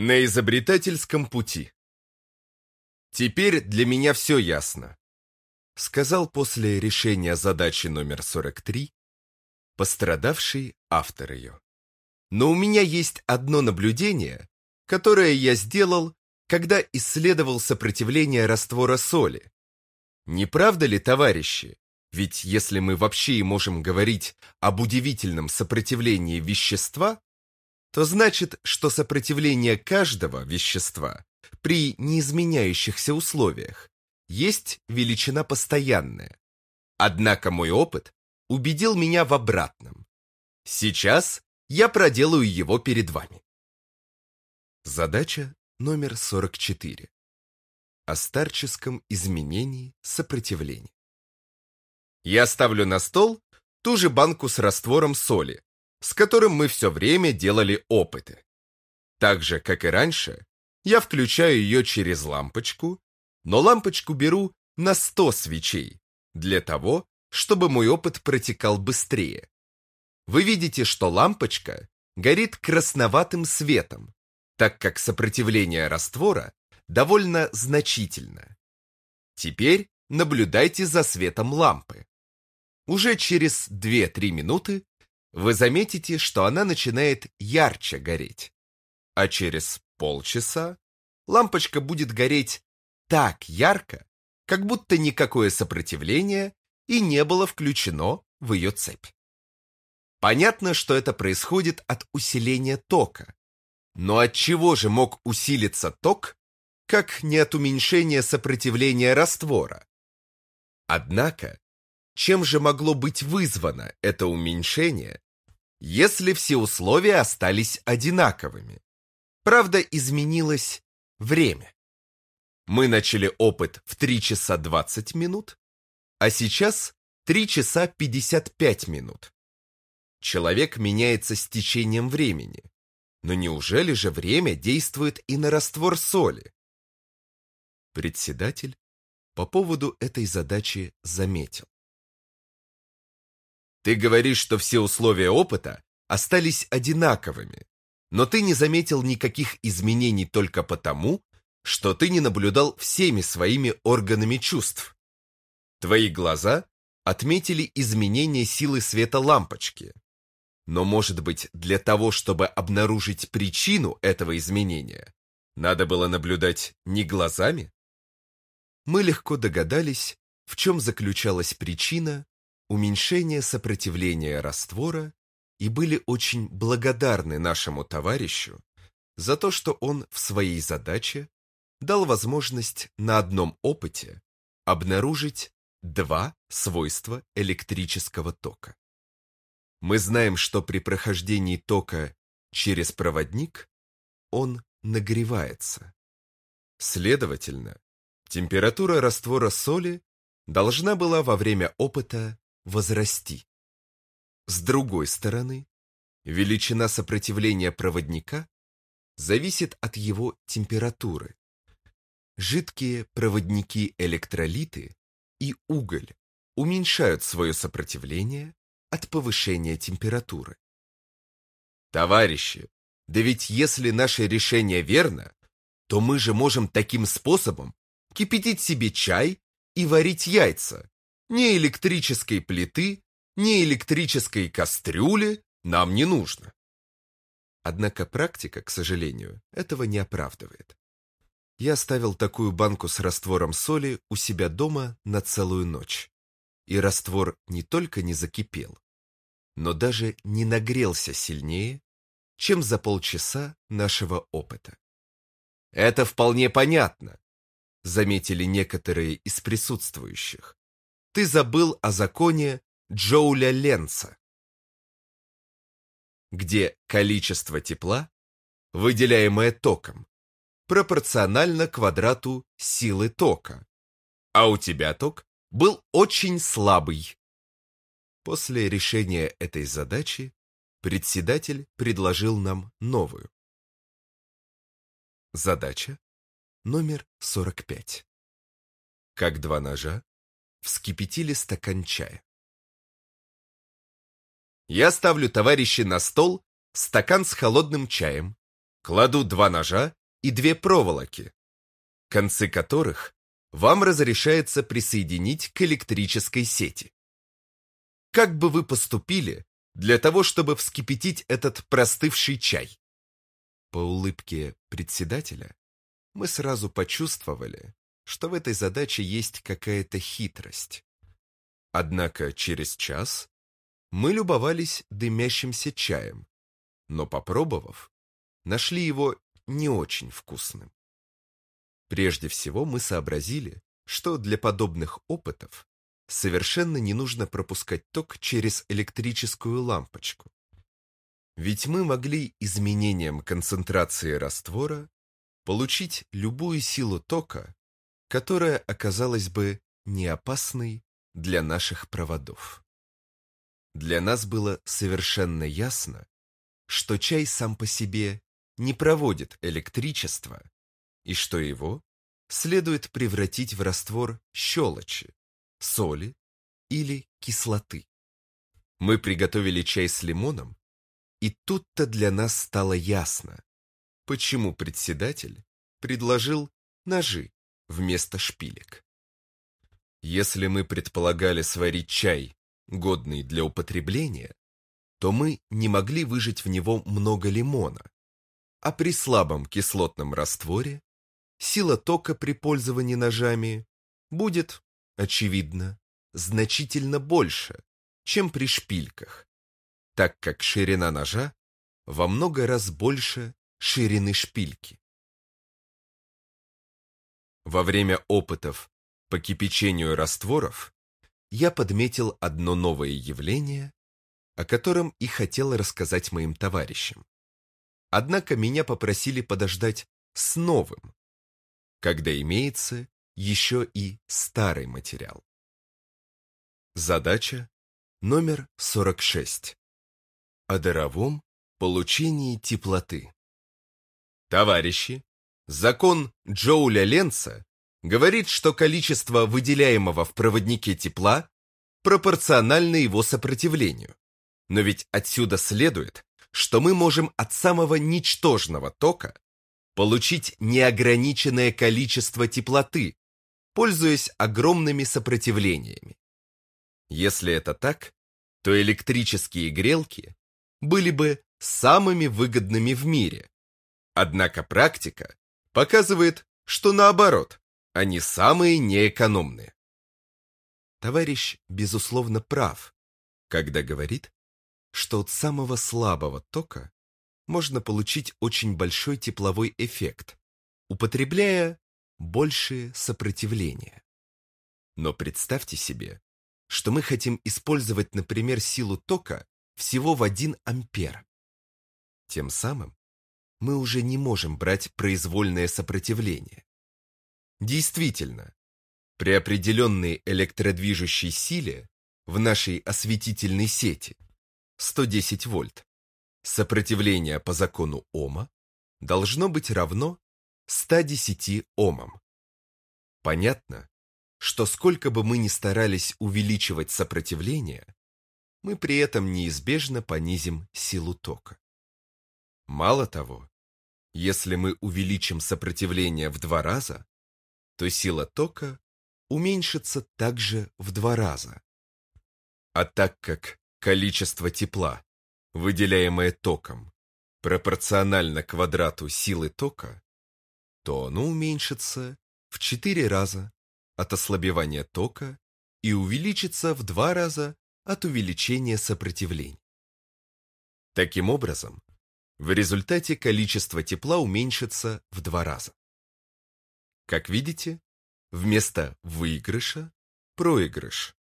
На изобретательском пути. Теперь для меня все ясно, сказал после решения задачи номер 43 пострадавший автор ее. Но у меня есть одно наблюдение, которое я сделал, когда исследовал сопротивление раствора соли. Не правда ли, товарищи? Ведь если мы вообще можем говорить об удивительном сопротивлении вещества, то значит, что сопротивление каждого вещества при неизменяющихся условиях есть величина постоянная. Однако мой опыт убедил меня в обратном. Сейчас я проделаю его перед вами. Задача номер 44. О старческом изменении сопротивления. Я ставлю на стол ту же банку с раствором соли, с которым мы все время делали опыты. Так же, как и раньше, я включаю ее через лампочку, но лампочку беру на 100 свечей, для того, чтобы мой опыт протекал быстрее. Вы видите, что лампочка горит красноватым светом, так как сопротивление раствора довольно значительно. Теперь наблюдайте за светом лампы. Уже через 2-3 минуты вы заметите, что она начинает ярче гореть. А через полчаса лампочка будет гореть так ярко, как будто никакое сопротивление и не было включено в ее цепь. Понятно, что это происходит от усиления тока. Но от чего же мог усилиться ток, как не от уменьшения сопротивления раствора? Однако, чем же могло быть вызвано это уменьшение, если все условия остались одинаковыми? Правда, изменилось время. Мы начали опыт в 3 часа 20 минут, а сейчас 3 часа 55 минут. Человек меняется с течением времени. Но неужели же время действует и на раствор соли? Председатель по поводу этой задачи заметил. Ты говоришь, что все условия опыта остались одинаковыми, но ты не заметил никаких изменений только потому, что ты не наблюдал всеми своими органами чувств. Твои глаза отметили изменение силы света лампочки. Но, может быть, для того, чтобы обнаружить причину этого изменения, надо было наблюдать не глазами? Мы легко догадались, в чем заключалась причина уменьшения сопротивления раствора и были очень благодарны нашему товарищу за то, что он в своей задаче дал возможность на одном опыте обнаружить Два свойства электрического тока. Мы знаем, что при прохождении тока через проводник он нагревается. Следовательно, температура раствора соли должна была во время опыта возрасти. С другой стороны, величина сопротивления проводника зависит от его температуры. Жидкие проводники-электролиты и уголь уменьшают свое сопротивление от повышения температуры. Товарищи, да ведь если наше решение верно, то мы же можем таким способом кипятить себе чай и варить яйца. Ни электрической плиты, ни электрической кастрюли нам не нужно. Однако практика, к сожалению, этого не оправдывает. Я оставил такую банку с раствором соли у себя дома на целую ночь. И раствор не только не закипел, но даже не нагрелся сильнее, чем за полчаса нашего опыта. Это вполне понятно, заметили некоторые из присутствующих. Ты забыл о законе Джоуля Ленца, где количество тепла, выделяемое током, пропорционально квадрату силы тока. А у тебя ток был очень слабый. После решения этой задачи председатель предложил нам новую. Задача номер 45. Как два ножа вскипятили стакан чая. Я ставлю товарищи на стол стакан с холодным чаем, кладу два ножа и две проволоки, концы которых вам разрешается присоединить к электрической сети. Как бы вы поступили для того, чтобы вскипятить этот простывший чай? По улыбке председателя мы сразу почувствовали, что в этой задаче есть какая-то хитрость. Однако через час мы любовались дымящимся чаем, но, попробовав, нашли его не очень вкусным. Прежде всего мы сообразили, что для подобных опытов совершенно не нужно пропускать ток через электрическую лампочку. Ведь мы могли изменением концентрации раствора получить любую силу тока, которая оказалась бы не опасной для наших проводов. Для нас было совершенно ясно, что чай сам по себе не проводит электричество и что его следует превратить в раствор щелочи, соли или кислоты. Мы приготовили чай с лимоном, и тут-то для нас стало ясно, почему председатель предложил ножи вместо шпилек. Если мы предполагали сварить чай, годный для употребления, то мы не могли выжать в него много лимона, а при слабом кислотном растворе сила тока при пользовании ножами будет, очевидно, значительно больше, чем при шпильках, так как ширина ножа во много раз больше ширины шпильки. Во время опытов по кипячению растворов я подметил одно новое явление, о котором и хотел рассказать моим товарищам. Однако меня попросили подождать с новым, когда имеется еще и старый материал. Задача номер 46. О даровом получении теплоты. Товарищи, закон Джоуля Ленца говорит, что количество выделяемого в проводнике тепла пропорционально его сопротивлению. Но ведь отсюда следует, что мы можем от самого ничтожного тока получить неограниченное количество теплоты, пользуясь огромными сопротивлениями. Если это так, то электрические грелки были бы самыми выгодными в мире. Однако практика показывает, что наоборот, они самые неэкономные. Товарищ, безусловно, прав, когда говорит, что от самого слабого тока можно получить очень большой тепловой эффект, употребляя большее сопротивление. Но представьте себе, что мы хотим использовать, например, силу тока всего в 1 ампер. Тем самым мы уже не можем брать произвольное сопротивление. Действительно, при определенной электродвижущей силе в нашей осветительной сети 110 вольт Сопротивление по закону Ома должно быть равно 110 Омам. Понятно, что сколько бы мы ни старались увеличивать сопротивление, мы при этом неизбежно понизим силу тока. Мало того, если мы увеличим сопротивление в два раза, то сила тока уменьшится также в два раза. А так как количество тепла выделяемое током, пропорционально квадрату силы тока, то оно уменьшится в 4 раза от ослабевания тока и увеличится в 2 раза от увеличения сопротивлений. Таким образом, в результате количество тепла уменьшится в 2 раза. Как видите, вместо выигрыша – проигрыш.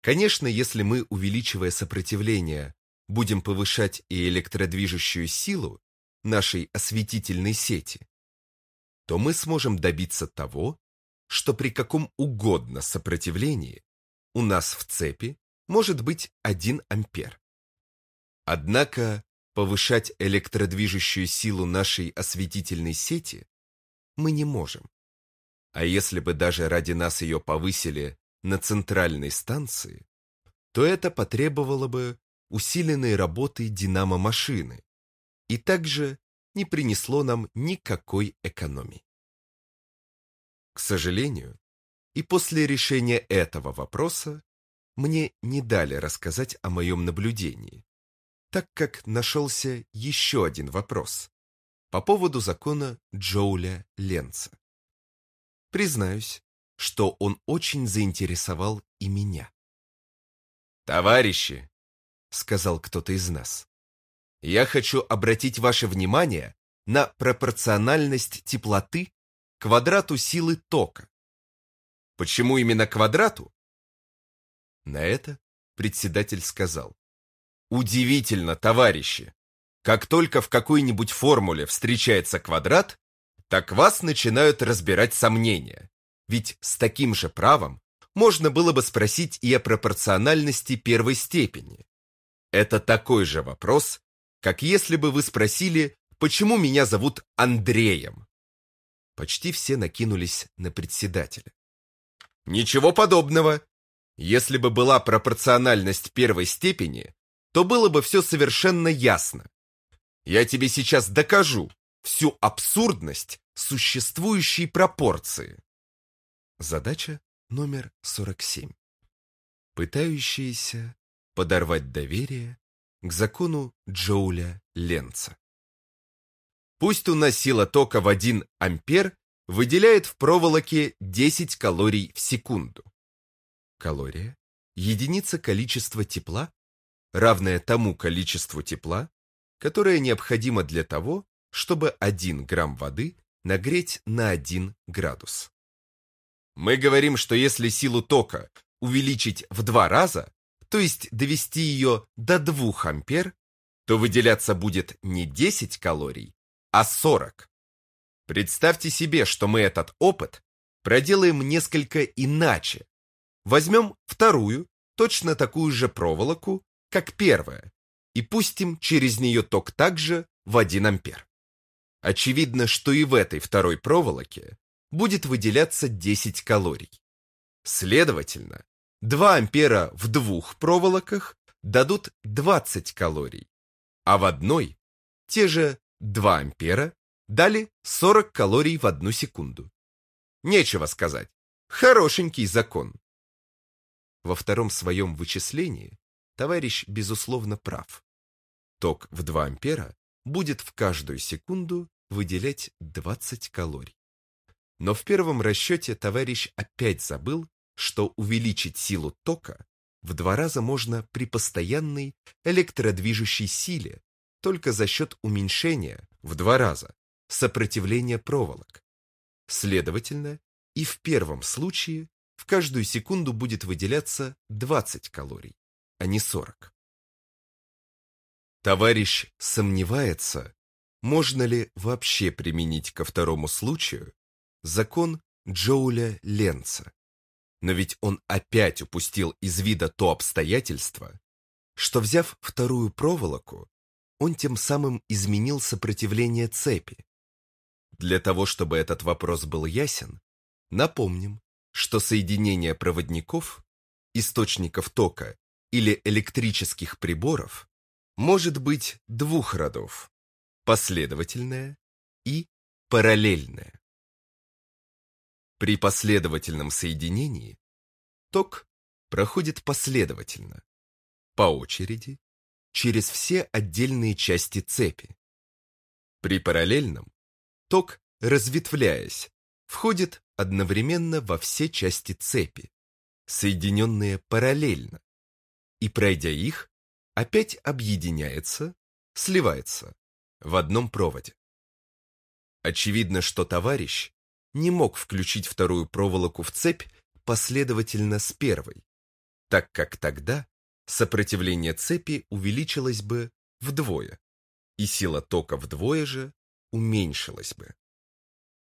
Конечно, если мы, увеличивая сопротивление, будем повышать и электродвижущую силу нашей осветительной сети, то мы сможем добиться того, что при каком угодно сопротивлении у нас в цепи может быть 1 ампер. Однако повышать электродвижущую силу нашей осветительной сети мы не можем. А если бы даже ради нас ее повысили на центральной станции, то это потребовало бы усиленной работой динамо-машины и также не принесло нам никакой экономии. К сожалению, и после решения этого вопроса мне не дали рассказать о моем наблюдении, так как нашелся еще один вопрос по поводу закона Джоуля Ленца. Признаюсь, что он очень заинтересовал и меня. «Товарищи», — сказал кто-то из нас, — «я хочу обратить ваше внимание на пропорциональность теплоты квадрату силы тока. Почему именно квадрату? На это председатель сказал. Удивительно, товарищи. Как только в какой-нибудь формуле встречается квадрат, так вас начинают разбирать сомнения. Ведь с таким же правом можно было бы спросить и о пропорциональности первой степени. Это такой же вопрос, как если бы вы спросили, почему меня зовут Андреем. Почти все накинулись на председателя. Ничего подобного. Если бы была пропорциональность первой степени, то было бы все совершенно ясно. Я тебе сейчас докажу всю абсурдность существующей пропорции. Задача номер 47. Пытающиеся подорвать доверие к закону Джоуля Ленца. Пусть у нас сила тока в 1 ампер выделяет в проволоке 10 калорий в секунду. Калория – единица количества тепла, равная тому количеству тепла, которое необходимо для того, чтобы 1 грамм воды нагреть на 1 градус. Мы говорим, что если силу тока увеличить в два раза, то есть довести ее до 2 ампер, то выделяться будет не 10 калорий, а 40. Представьте себе, что мы этот опыт проделаем несколько иначе. Возьмем вторую, точно такую же проволоку, как первая, и пустим через нее ток также в 1 ампер. Очевидно, что и в этой второй проволоке будет выделяться 10 калорий. Следовательно, 2 ампера в двух проволоках дадут 20 калорий, а в одной те же 2 ампера дали 40 калорий в одну секунду. Нечего сказать. Хорошенький закон. Во втором своем вычислении товарищ безусловно прав. Ток в 2 ампера будет в каждую секунду выделять 20 калорий. Но в первом расчете товарищ опять забыл, что увеличить силу тока в два раза можно при постоянной электродвижущей силе, только за счет уменьшения в два раза сопротивления проволок. Следовательно, и в первом случае в каждую секунду будет выделяться 20 калорий, а не 40. Товарищ сомневается, можно ли вообще применить ко второму случаю закон Джоуля Ленца. Но ведь он опять упустил из вида то обстоятельство, что, взяв вторую проволоку, он тем самым изменил сопротивление цепи. Для того, чтобы этот вопрос был ясен, напомним, что соединение проводников, источников тока или электрических приборов может быть двух родов – последовательное и параллельное. При последовательном соединении ток проходит последовательно, по очереди через все отдельные части цепи. При параллельном ток, разветвляясь, входит одновременно во все части цепи, соединенные параллельно, и, пройдя их, опять объединяется, сливается в одном проводе. Очевидно, что товарищ не мог включить вторую проволоку в цепь последовательно с первой, так как тогда сопротивление цепи увеличилось бы вдвое, и сила тока вдвое же уменьшилась бы.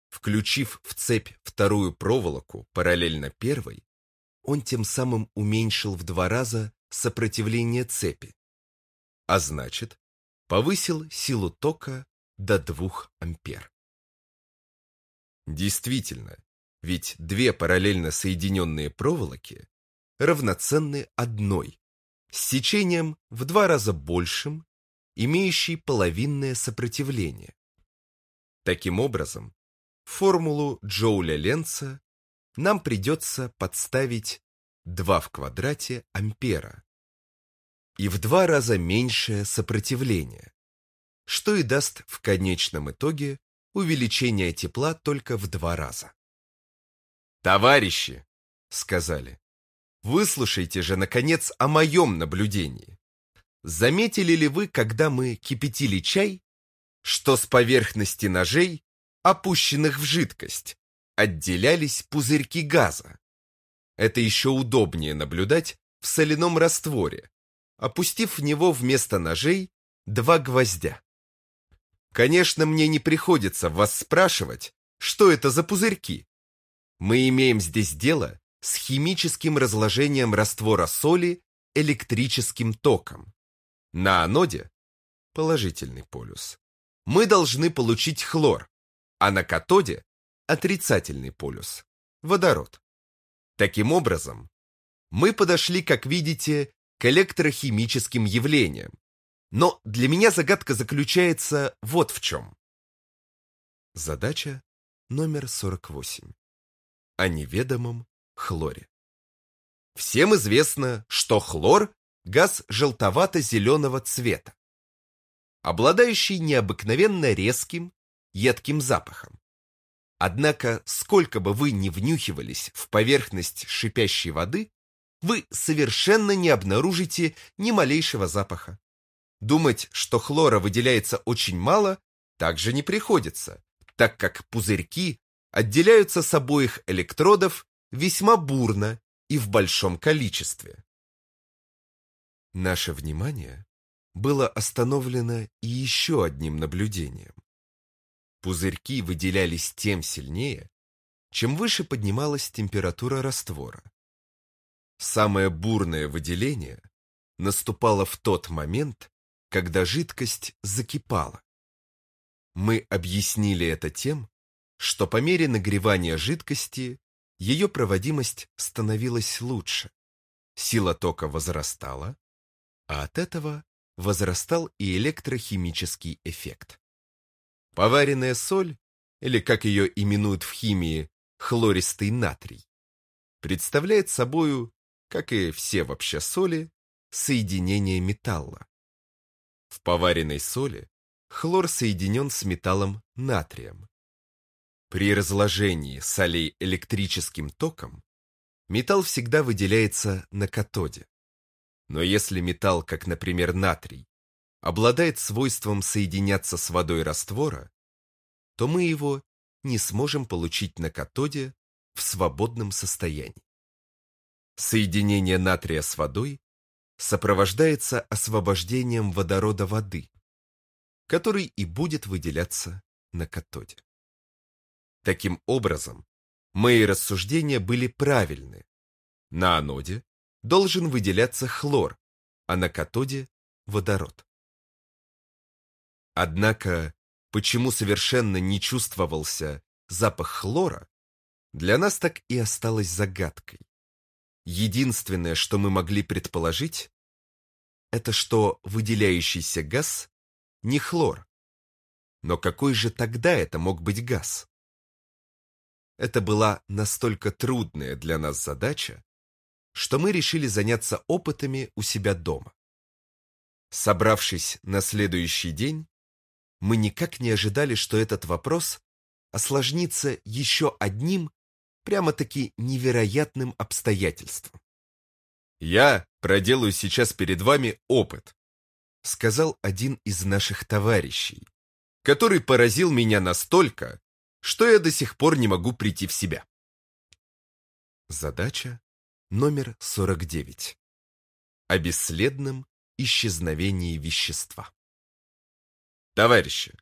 Включив в цепь вторую проволоку параллельно первой, он тем самым уменьшил в два раза сопротивление цепи, а значит, повысил силу тока до 2 ампер. Действительно, ведь две параллельно соединенные проволоки равноценны одной, с сечением в два раза большим, имеющей половинное сопротивление. Таким образом, формулу Джоуля-Ленца нам придется подставить 2 в квадрате ампера и в два раза меньшее сопротивление, что и даст в конечном итоге увеличение тепла только в два раза. «Товарищи!» — сказали. «Выслушайте же, наконец, о моем наблюдении. Заметили ли вы, когда мы кипятили чай, что с поверхности ножей, опущенных в жидкость, отделялись пузырьки газа? Это еще удобнее наблюдать в соляном растворе, опустив в него вместо ножей два гвоздя. Конечно, мне не приходится вас спрашивать, что это за пузырьки. Мы имеем здесь дело с химическим разложением раствора соли электрическим током. На аноде – положительный полюс. Мы должны получить хлор, а на катоде – отрицательный полюс – водород. Таким образом, мы подошли, как видите, к электрохимическим явлениям, но для меня загадка заключается вот в чем. Задача номер 48. О неведомом хлоре. Всем известно, что хлор – газ желтовато-зеленого цвета, обладающий необыкновенно резким, едким запахом. Однако, сколько бы вы ни внюхивались в поверхность шипящей воды, вы совершенно не обнаружите ни малейшего запаха. Думать, что хлора выделяется очень мало, также не приходится, так как пузырьки отделяются с обоих электродов весьма бурно и в большом количестве. Наше внимание было остановлено и еще одним наблюдением. Пузырьки выделялись тем сильнее, чем выше поднималась температура раствора. Самое бурное выделение наступало в тот момент, когда жидкость закипала. Мы объяснили это тем, что по мере нагревания жидкости ее проводимость становилась лучше, сила тока возрастала, а от этого возрастал и электрохимический эффект. Поваренная соль, или как ее именуют в химии, хлористый натрий, представляет собою, как и все вообще соли, соединение металла. В поваренной соли хлор соединен с металлом натрием. При разложении солей электрическим током металл всегда выделяется на катоде. Но если металл, как, например, натрий, обладает свойством соединяться с водой раствора, то мы его не сможем получить на катоде в свободном состоянии. Соединение натрия с водой сопровождается освобождением водорода воды, который и будет выделяться на катоде. Таким образом, мои рассуждения были правильны. На аноде должен выделяться хлор, а на катоде – водород. Однако, почему совершенно не чувствовался запах хлора, для нас так и осталось загадкой. Единственное, что мы могли предположить, это что выделяющийся газ не хлор. Но какой же тогда это мог быть газ? Это была настолько трудная для нас задача, что мы решили заняться опытами у себя дома. Собравшись на следующий день, мы никак не ожидали, что этот вопрос осложнится еще одним прямо-таки невероятным обстоятельством. «Я проделаю сейчас перед вами опыт», сказал один из наших товарищей, который поразил меня настолько, что я до сих пор не могу прийти в себя. Задача номер 49. О бесследном исчезновении вещества. Товарищи,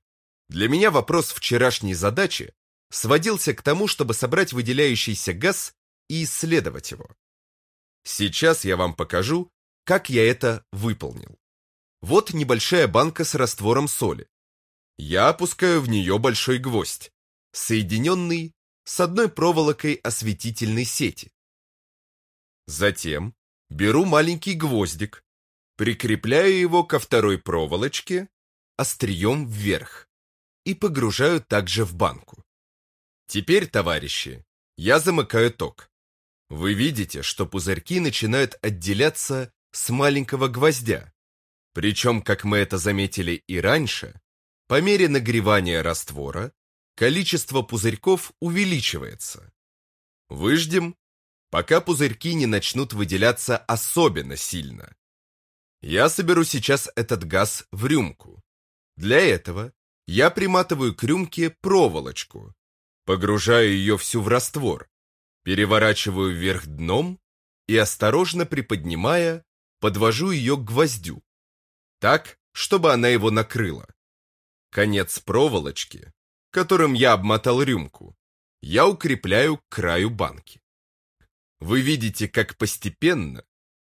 для меня вопрос вчерашней задачи сводился к тому, чтобы собрать выделяющийся газ и исследовать его. Сейчас я вам покажу, как я это выполнил. Вот небольшая банка с раствором соли. Я опускаю в нее большой гвоздь, соединенный с одной проволокой осветительной сети. Затем беру маленький гвоздик, прикрепляю его ко второй проволочке острием вверх и погружаю также в банку. Теперь, товарищи, я замыкаю ток. Вы видите, что пузырьки начинают отделяться с маленького гвоздя. Причем, как мы это заметили и раньше, по мере нагревания раствора количество пузырьков увеличивается. Выждем, пока пузырьки не начнут выделяться особенно сильно. Я соберу сейчас этот газ в рюмку. Для этого я приматываю к рюмке проволочку, погружаю ее всю в раствор, переворачиваю вверх дном и, осторожно приподнимая, подвожу ее к гвоздю, так, чтобы она его накрыла. Конец проволочки, которым я обмотал рюмку, я укрепляю к краю банки. Вы видите, как постепенно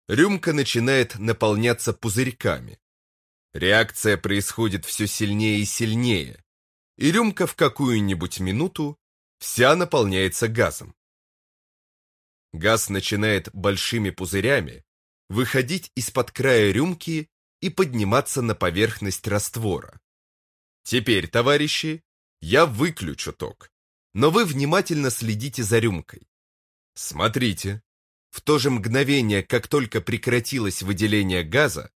рюмка начинает наполняться пузырьками. Реакция происходит все сильнее и сильнее, и рюмка в какую-нибудь минуту вся наполняется газом. Газ начинает большими пузырями выходить из-под края рюмки и подниматься на поверхность раствора. Теперь, товарищи, я выключу ток, но вы внимательно следите за рюмкой. Смотрите, в то же мгновение, как только прекратилось выделение газа,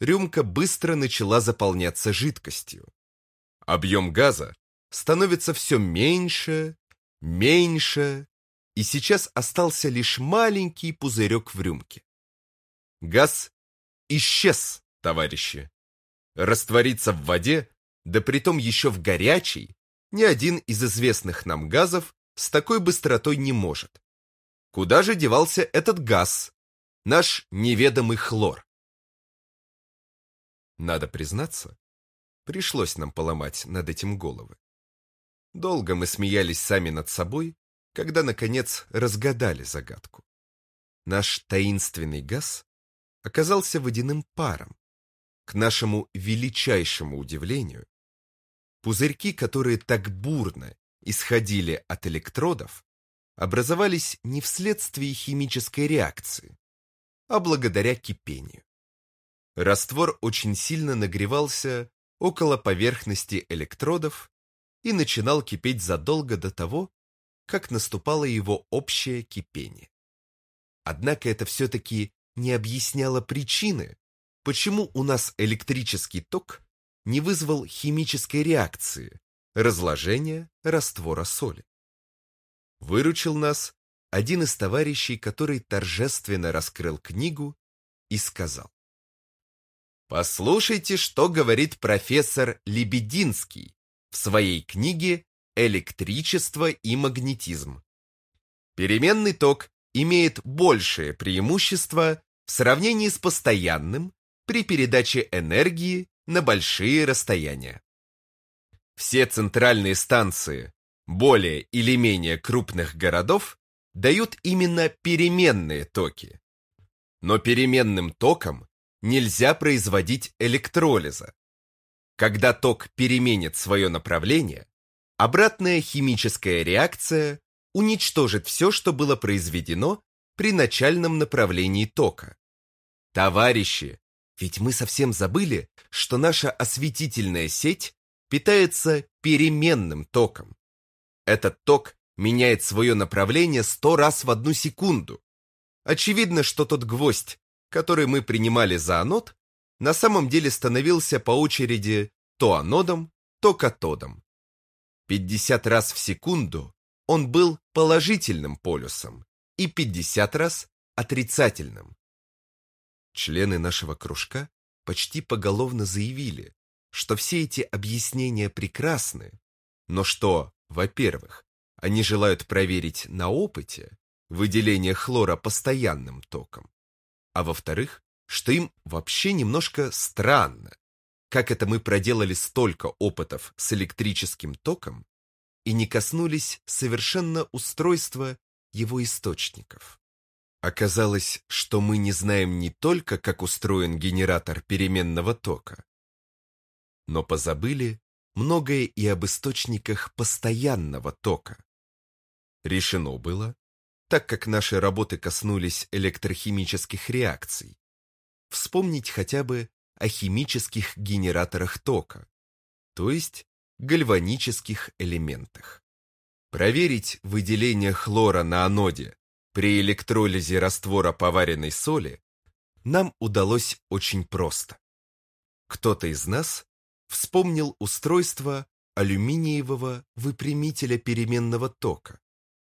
рюмка быстро начала заполняться жидкостью. Объем газа становится все меньше, меньше, и сейчас остался лишь маленький пузырек в рюмке. Газ исчез, товарищи. Раствориться в воде, да притом еще в горячей, ни один из известных нам газов с такой быстротой не может. Куда же девался этот газ, наш неведомый хлор? Надо признаться, пришлось нам поломать над этим головы. Долго мы смеялись сами над собой, когда, наконец, разгадали загадку. Наш таинственный газ оказался водяным паром. К нашему величайшему удивлению, пузырьки, которые так бурно исходили от электродов, образовались не вследствие химической реакции, а благодаря кипению. Раствор очень сильно нагревался около поверхности электродов и начинал кипеть задолго до того, как наступало его общее кипение. Однако это все-таки не объясняло причины, почему у нас электрический ток не вызвал химической реакции, разложения раствора соли. Выручил нас один из товарищей, который торжественно раскрыл книгу и сказал. Послушайте, что говорит профессор Лебединский в своей книге «Электричество и магнетизм». Переменный ток имеет большее преимущество в сравнении с постоянным при передаче энергии на большие расстояния. Все центральные станции более или менее крупных городов дают именно переменные токи. Но переменным током нельзя производить электролиза. Когда ток переменит свое направление, обратная химическая реакция уничтожит все, что было произведено при начальном направлении тока. Товарищи, ведь мы совсем забыли, что наша осветительная сеть питается переменным током. Этот ток меняет свое направление сто раз в одну секунду. Очевидно, что тот гвоздь, который мы принимали за анод, на самом деле становился по очереди то анодом, то катодом. 50 раз в секунду он был положительным полюсом и 50 раз отрицательным. Члены нашего кружка почти поголовно заявили, что все эти объяснения прекрасны, но что, во-первых, они желают проверить на опыте выделение хлора постоянным током, а во-вторых, что им вообще немножко странно, как это мы проделали столько опытов с электрическим током и не коснулись совершенно устройства его источников. Оказалось, что мы не знаем не только, как устроен генератор переменного тока, но позабыли многое и об источниках постоянного тока. Решено было, так как наши работы коснулись электрохимических реакций, вспомнить хотя бы о химических генераторах тока, то есть гальванических элементах. Проверить выделение хлора на аноде при электролизе раствора поваренной соли нам удалось очень просто. Кто-то из нас вспомнил устройство алюминиевого выпрямителя переменного тока,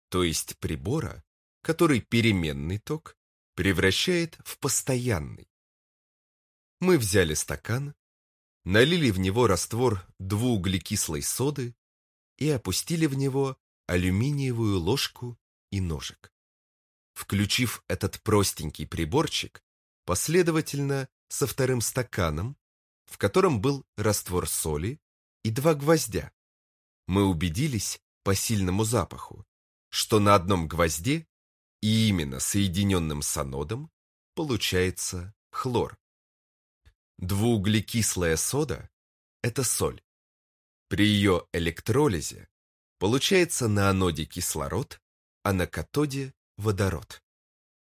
то есть прибора, который переменный ток превращает в постоянный. Мы взяли стакан, налили в него раствор двууглекислой соды и опустили в него алюминиевую ложку и ножик. Включив этот простенький приборчик, последовательно со вторым стаканом, в котором был раствор соли и два гвоздя, мы убедились по сильному запаху, что на одном гвозде и именно соединенным с анодом получается хлор. Двууглекислая сода – это соль. При ее электролизе получается на аноде кислород, а на катоде – водород.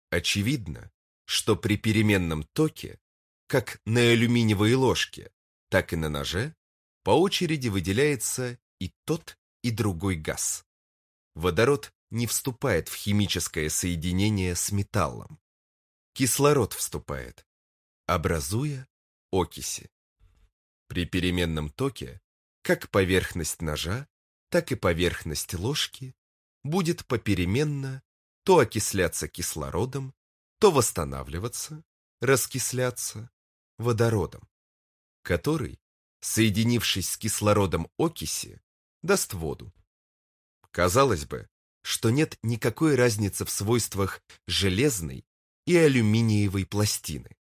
Очевидно, что при переменном токе, как на алюминиевой ложке, так и на ноже, по очереди выделяется и тот, и другой газ. Водород не вступает в химическое соединение с металлом. Кислород вступает, образуя окиси. При переменном токе как поверхность ножа, так и поверхность ложки будет попеременно то окисляться кислородом, то восстанавливаться, раскисляться водородом, который, соединившись с кислородом окиси, даст воду. Казалось бы, что нет никакой разницы в свойствах железной и алюминиевой пластины.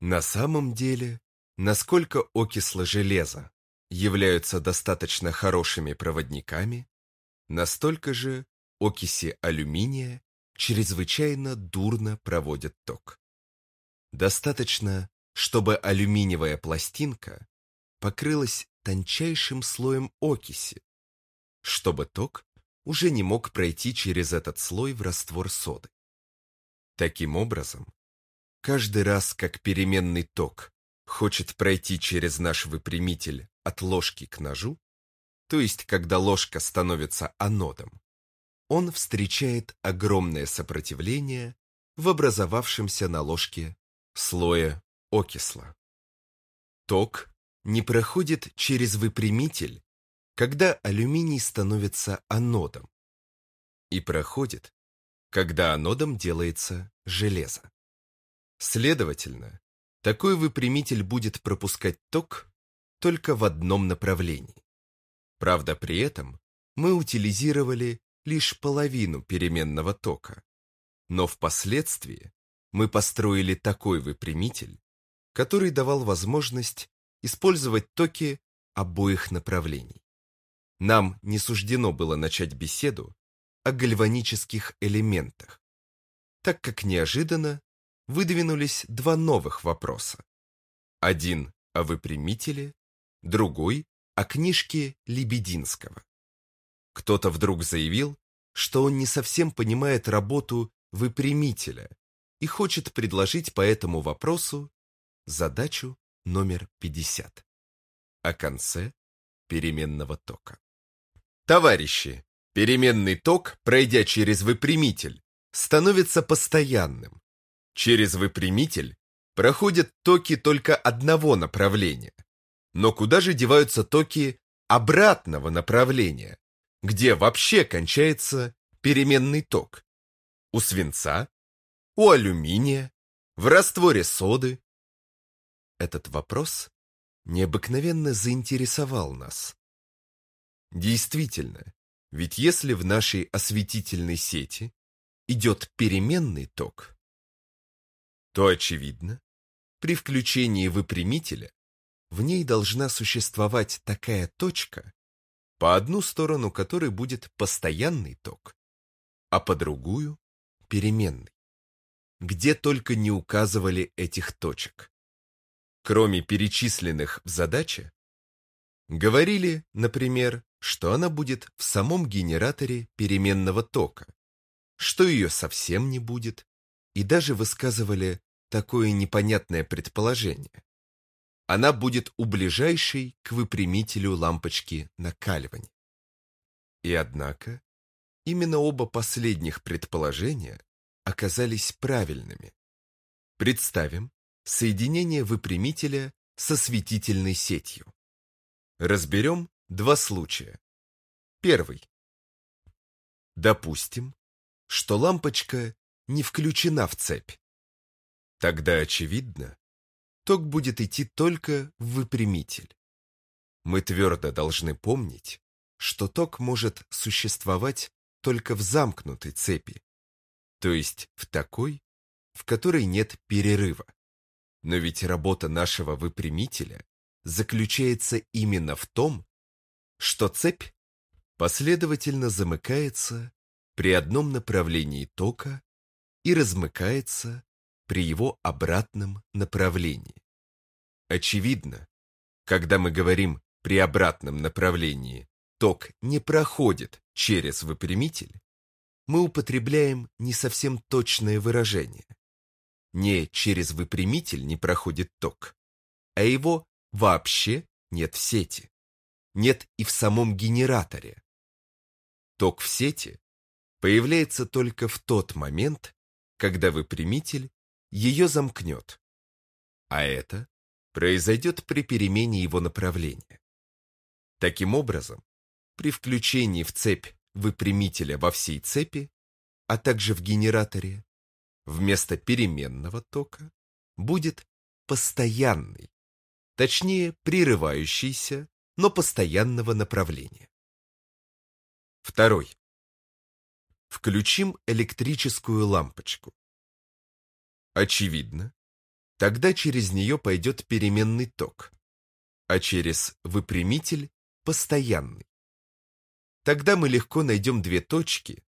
На самом деле, насколько окислы железа являются достаточно хорошими проводниками, настолько же окиси алюминия чрезвычайно дурно проводят ток. Достаточно, чтобы алюминиевая пластинка покрылась тончайшим слоем окиси, чтобы ток уже не мог пройти через этот слой в раствор соды. Таким образом, каждый раз, как переменный ток хочет пройти через наш выпрямитель от ложки к ножу, то есть когда ложка становится анодом, он встречает огромное сопротивление в образовавшемся на ложке слое окисла. Ток не проходит через выпрямитель когда алюминий становится анодом, и проходит, когда анодом делается железо. Следовательно, такой выпрямитель будет пропускать ток только в одном направлении. Правда, при этом мы утилизировали лишь половину переменного тока, но впоследствии мы построили такой выпрямитель, который давал возможность использовать токи обоих направлений нам не суждено было начать беседу о гальванических элементах, так как неожиданно выдвинулись два новых вопроса. Один о выпрямителе, другой о книжке Лебединского. Кто-то вдруг заявил, что он не совсем понимает работу выпрямителя и хочет предложить по этому вопросу задачу номер 50 о конце переменного тока. Товарищи, переменный ток, пройдя через выпрямитель, становится постоянным. Через выпрямитель проходят токи только одного направления. Но куда же деваются токи обратного направления, где вообще кончается переменный ток? У свинца? У алюминия? В растворе соды? Этот вопрос необыкновенно заинтересовал нас. Действительно, ведь если в нашей осветительной сети идет переменный ток, то, очевидно, при включении выпрямителя в ней должна существовать такая точка, по одну сторону которой будет постоянный ток, а по другую – переменный. Где только не указывали этих точек. Кроме перечисленных в задаче, говорили, например, что она будет в самом генераторе переменного тока, что ее совсем не будет, и даже высказывали такое непонятное предположение. она будет у ближайшей к выпрямителю лампочки накаливания. И однако, именно оба последних предположения оказались правильными. Представим соединение выпрямителя со светительной сетью. Разберем два случая. Первый. Допустим, что лампочка не включена в цепь. Тогда очевидно, ток будет идти только в выпрямитель. Мы твердо должны помнить, что ток может существовать только в замкнутой цепи, то есть в такой, в которой нет перерыва. Но ведь работа нашего выпрямителя заключается именно в том, что цепь последовательно замыкается при одном направлении тока и размыкается при его обратном направлении. Очевидно, когда мы говорим при обратном направлении ток не проходит через выпрямитель, мы употребляем не совсем точное выражение. Не через выпрямитель не проходит ток, а его вообще нет в сети. Нет и в самом генераторе. Ток в сети появляется только в тот момент, когда выпрямитель ее замкнет. А это произойдет при перемене его направления. Таким образом, при включении в цепь выпрямителя во всей цепи, а также в генераторе, вместо переменного тока будет постоянный, точнее прерывающийся, но постоянного направления. Второй. Включим электрическую лампочку. Очевидно, тогда через нее пойдет переменный ток, а через выпрямитель – постоянный. Тогда мы легко найдем две точки,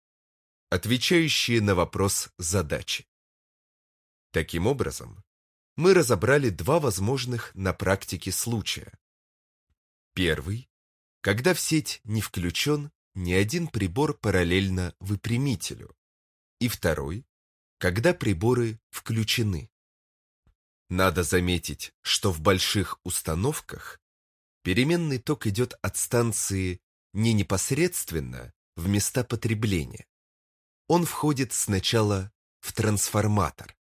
отвечающие на вопрос задачи. Таким образом, мы разобрали два возможных на практике случая. Первый, когда в сеть не включен ни один прибор параллельно выпрямителю. И второй, когда приборы включены. Надо заметить, что в больших установках переменный ток идет от станции не непосредственно в места потребления. Он входит сначала в трансформатор.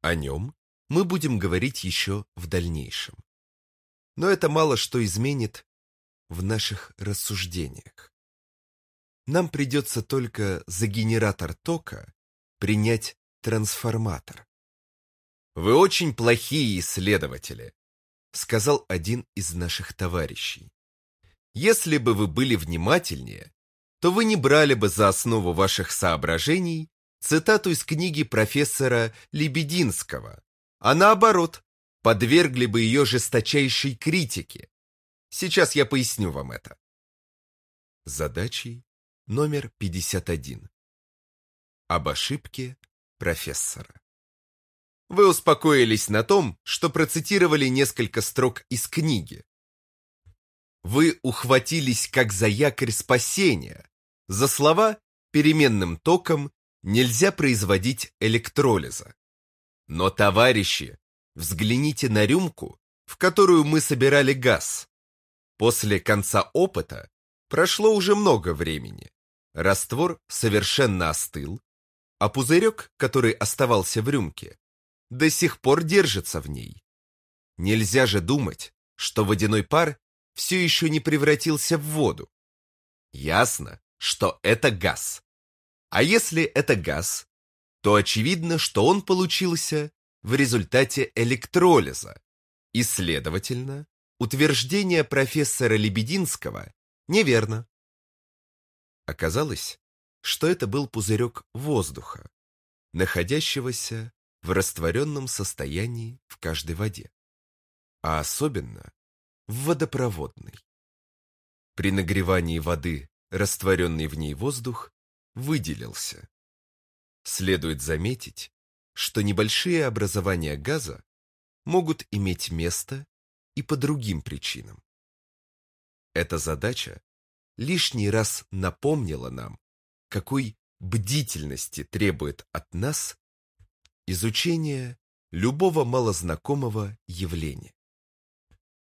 О нем мы будем говорить еще в дальнейшем. Но это мало что изменит в наших рассуждениях. Нам придется только за генератор тока принять трансформатор. «Вы очень плохие исследователи», — сказал один из наших товарищей. «Если бы вы были внимательнее, то вы не брали бы за основу ваших соображений цитату из книги профессора Лебединского, а наоборот, подвергли бы ее жесточайшей критике. Сейчас я поясню вам это. Задачей номер 51 об ошибке профессора. Вы успокоились на том, что процитировали несколько строк из книги. Вы ухватились как за якорь спасения. За слова переменным током нельзя производить электролиза. Но, товарищи, взгляните на рюмку, в которую мы собирали газ. После конца опыта прошло уже много времени. Раствор совершенно остыл, а пузырек, который оставался в рюмке, до сих пор держится в ней. Нельзя же думать, что водяной пар все еще не превратился в воду. Ясно, что это газ. А если это газ, то очевидно, что он получился в результате электролиза, и, следовательно, утверждение профессора Лебединского неверно. Оказалось, что это был пузырек воздуха, находящегося в растворенном состоянии в каждой воде, а особенно в водопроводной. При нагревании воды растворенный в ней воздух выделился. Следует заметить, что небольшие образования газа могут иметь место и по другим причинам. Эта задача лишний раз напомнила нам какой бдительности требует от нас изучение любого малознакомого явления.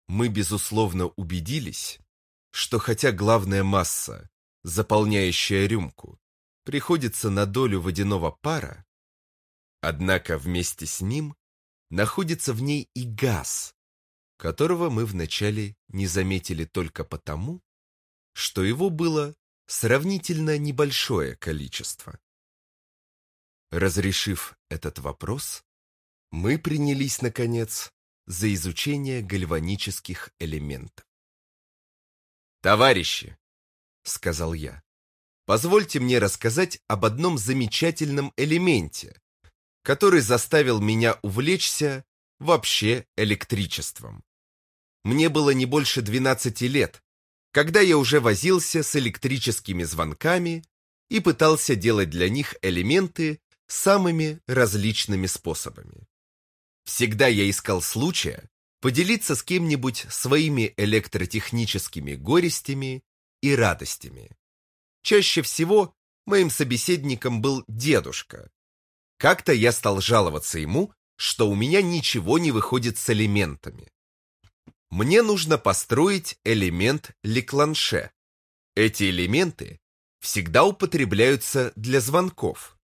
мы, безусловно, убедились, что хотя главная масса, заполняющая рюмку, приходится на долю водяного пара, однако вместе с ним находится в ней и газ, которого мы вначале не заметили только потому, что его было сравнительно небольшое количество. Разрешив этот вопрос, мы принялись, наконец, за изучение гальванических элементов. «Товарищи!» — сказал я. «Позвольте мне рассказать об одном замечательном элементе, который заставил меня увлечься вообще электричеством. Мне было не больше 12 лет, когда я уже возился с электрическими звонками и пытался делать для них элементы самыми различными способами. Всегда я искал случая поделиться с кем-нибудь своими электротехническими горестями и радостями. Чаще всего моим собеседником был дедушка. Как-то я стал жаловаться ему, что у меня ничего не выходит с элементами. Мне нужно построить элемент Лекланше. Эти элементы всегда употребляются для звонков.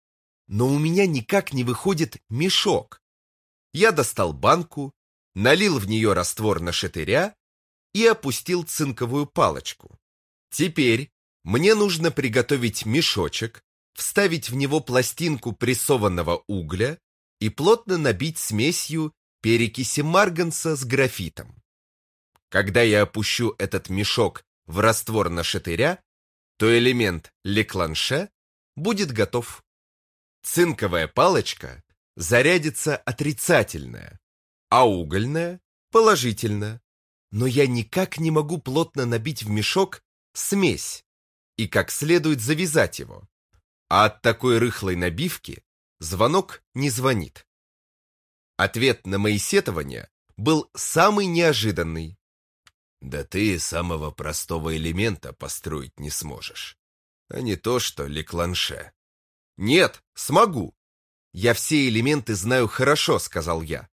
Но у меня никак не выходит мешок, я достал банку, налил в нее раствор на шатыря и опустил цинковую палочку. Теперь мне нужно приготовить мешочек, вставить в него пластинку прессованного угля и плотно набить смесью перекиси марганца с графитом. Когда я опущу этот мешок в раствор на шатыря, то элемент лекланше будет готов. Цинковая палочка зарядится отрицательное, а угольное – положительное. Но я никак не могу плотно набить в мешок смесь и как следует завязать его. А от такой рыхлой набивки звонок не звонит. Ответ на мои сетования был самый неожиданный. Да ты самого простого элемента построить не сможешь, а не то, что лекланше. Нет, смогу, «Я все элементы знаю хорошо», — сказал я.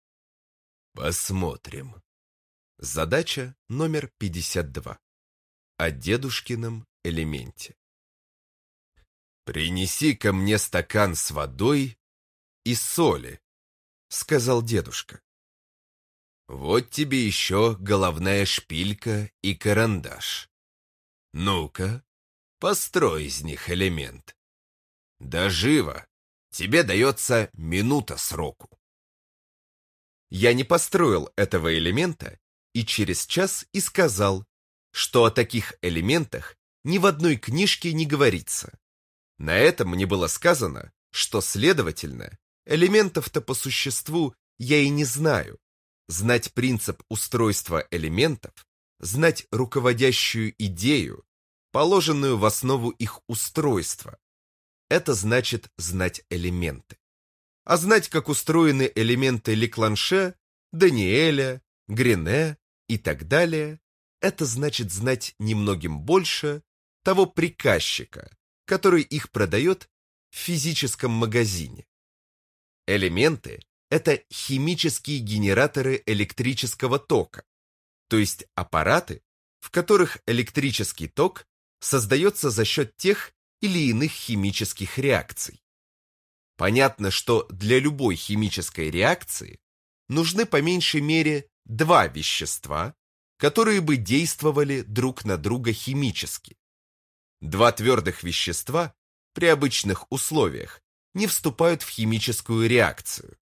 «Посмотрим». Задача номер 52. О дедушкином элементе. «Принеси ко мне стакан с водой и соли», — сказал дедушка. «Вот тебе еще головная шпилька и карандаш. Ну-ка, построй из них элемент. Да живо!» Тебе дается минута сроку. Я не построил этого элемента и через час и сказал, что о таких элементах ни в одной книжке не говорится. На этом мне было сказано, что, следовательно, элементов-то по существу я и не знаю. Знать принцип устройства элементов, знать руководящую идею, положенную в основу их устройства, это значит знать элементы. А знать, как устроены элементы Лекланше, Даниэля, Грене и так далее, это значит знать немногим больше того приказчика, который их продает в физическом магазине. Элементы – это химические генераторы электрического тока, то есть аппараты, в которых электрический ток создается за счет тех или иных химических реакций. Понятно, что для любой химической реакции нужны по меньшей мере два вещества, которые бы действовали друг на друга химически. Два твердых вещества при обычных условиях не вступают в химическую реакцию.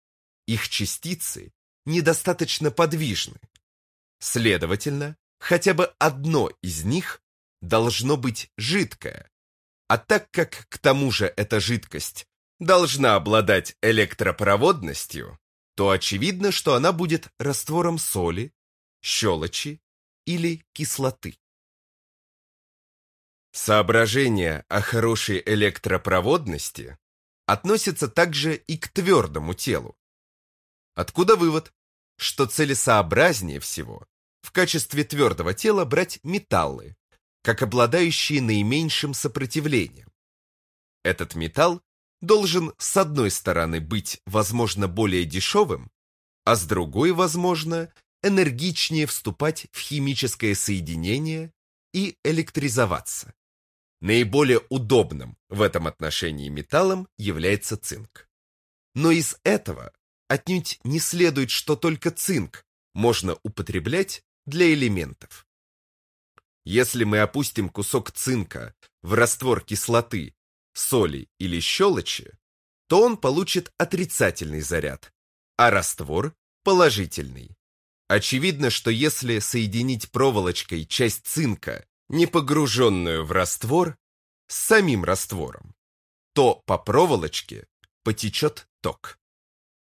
Их частицы недостаточно подвижны. Следовательно, хотя бы одно из них должно быть жидкое, а так как к тому же эта жидкость должна обладать электропроводностью, то очевидно, что она будет раствором соли, щелочи или кислоты. Соображение о хорошей электропроводности относится также и к твердому телу. Откуда вывод, что целесообразнее всего в качестве твердого тела брать металлы, как обладающие наименьшим сопротивлением. Этот металл должен с одной стороны быть, возможно, более дешевым, а с другой, возможно, энергичнее вступать в химическое соединение и электризоваться. Наиболее удобным в этом отношении металлом является цинк. Но из этого отнюдь не следует, что только цинк можно употреблять для элементов. Если мы опустим кусок цинка в раствор кислоты, соли или щелочи, то он получит отрицательный заряд, а раствор – положительный. Очевидно, что если соединить проволочкой часть цинка, не погруженную в раствор, с самим раствором, то по проволочке потечет ток.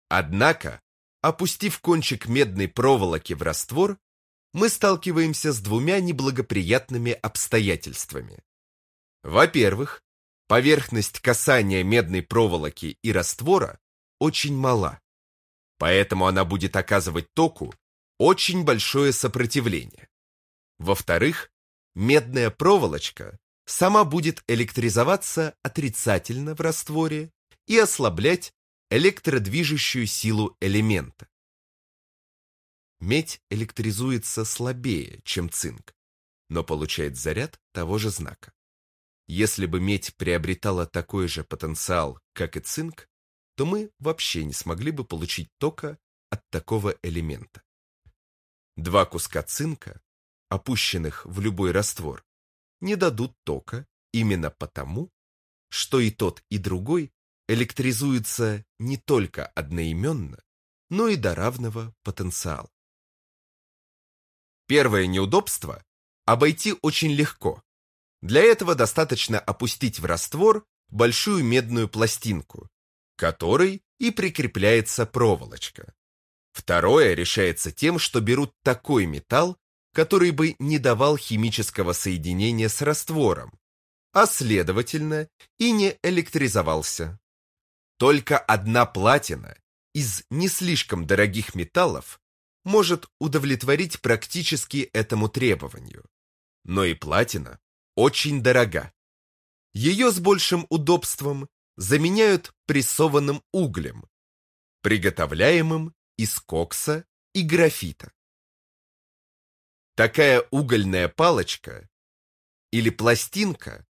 Однако, опустив кончик медной проволоки в раствор, мы сталкиваемся с двумя неблагоприятными обстоятельствами. Во-первых, поверхность касания медной проволоки и раствора очень мала, поэтому она будет оказывать току очень большое сопротивление. Во-вторых, медная проволочка сама будет электризоваться отрицательно в растворе и ослаблять электродвижущую силу элемента. Медь электризуется слабее, чем цинк, но получает заряд того же знака. Если бы медь приобретала такой же потенциал, как и цинк, то мы вообще не смогли бы получить тока от такого элемента. Два куска цинка, опущенных в любой раствор, не дадут тока именно потому, что и тот, и другой электризуются не только одноименно, но и до равного потенциала. Первое неудобство – обойти очень легко. Для этого достаточно опустить в раствор большую медную пластинку, которой и прикрепляется проволочка. Второе решается тем, что берут такой металл, который бы не давал химического соединения с раствором, а следовательно и не электризовался. Только одна платина из не слишком дорогих металлов может удовлетворить практически этому требованию. Но и платина очень дорога. Ее с большим удобством заменяют прессованным углем, приготовляемым из кокса и графита. Такая угольная палочка или пластинка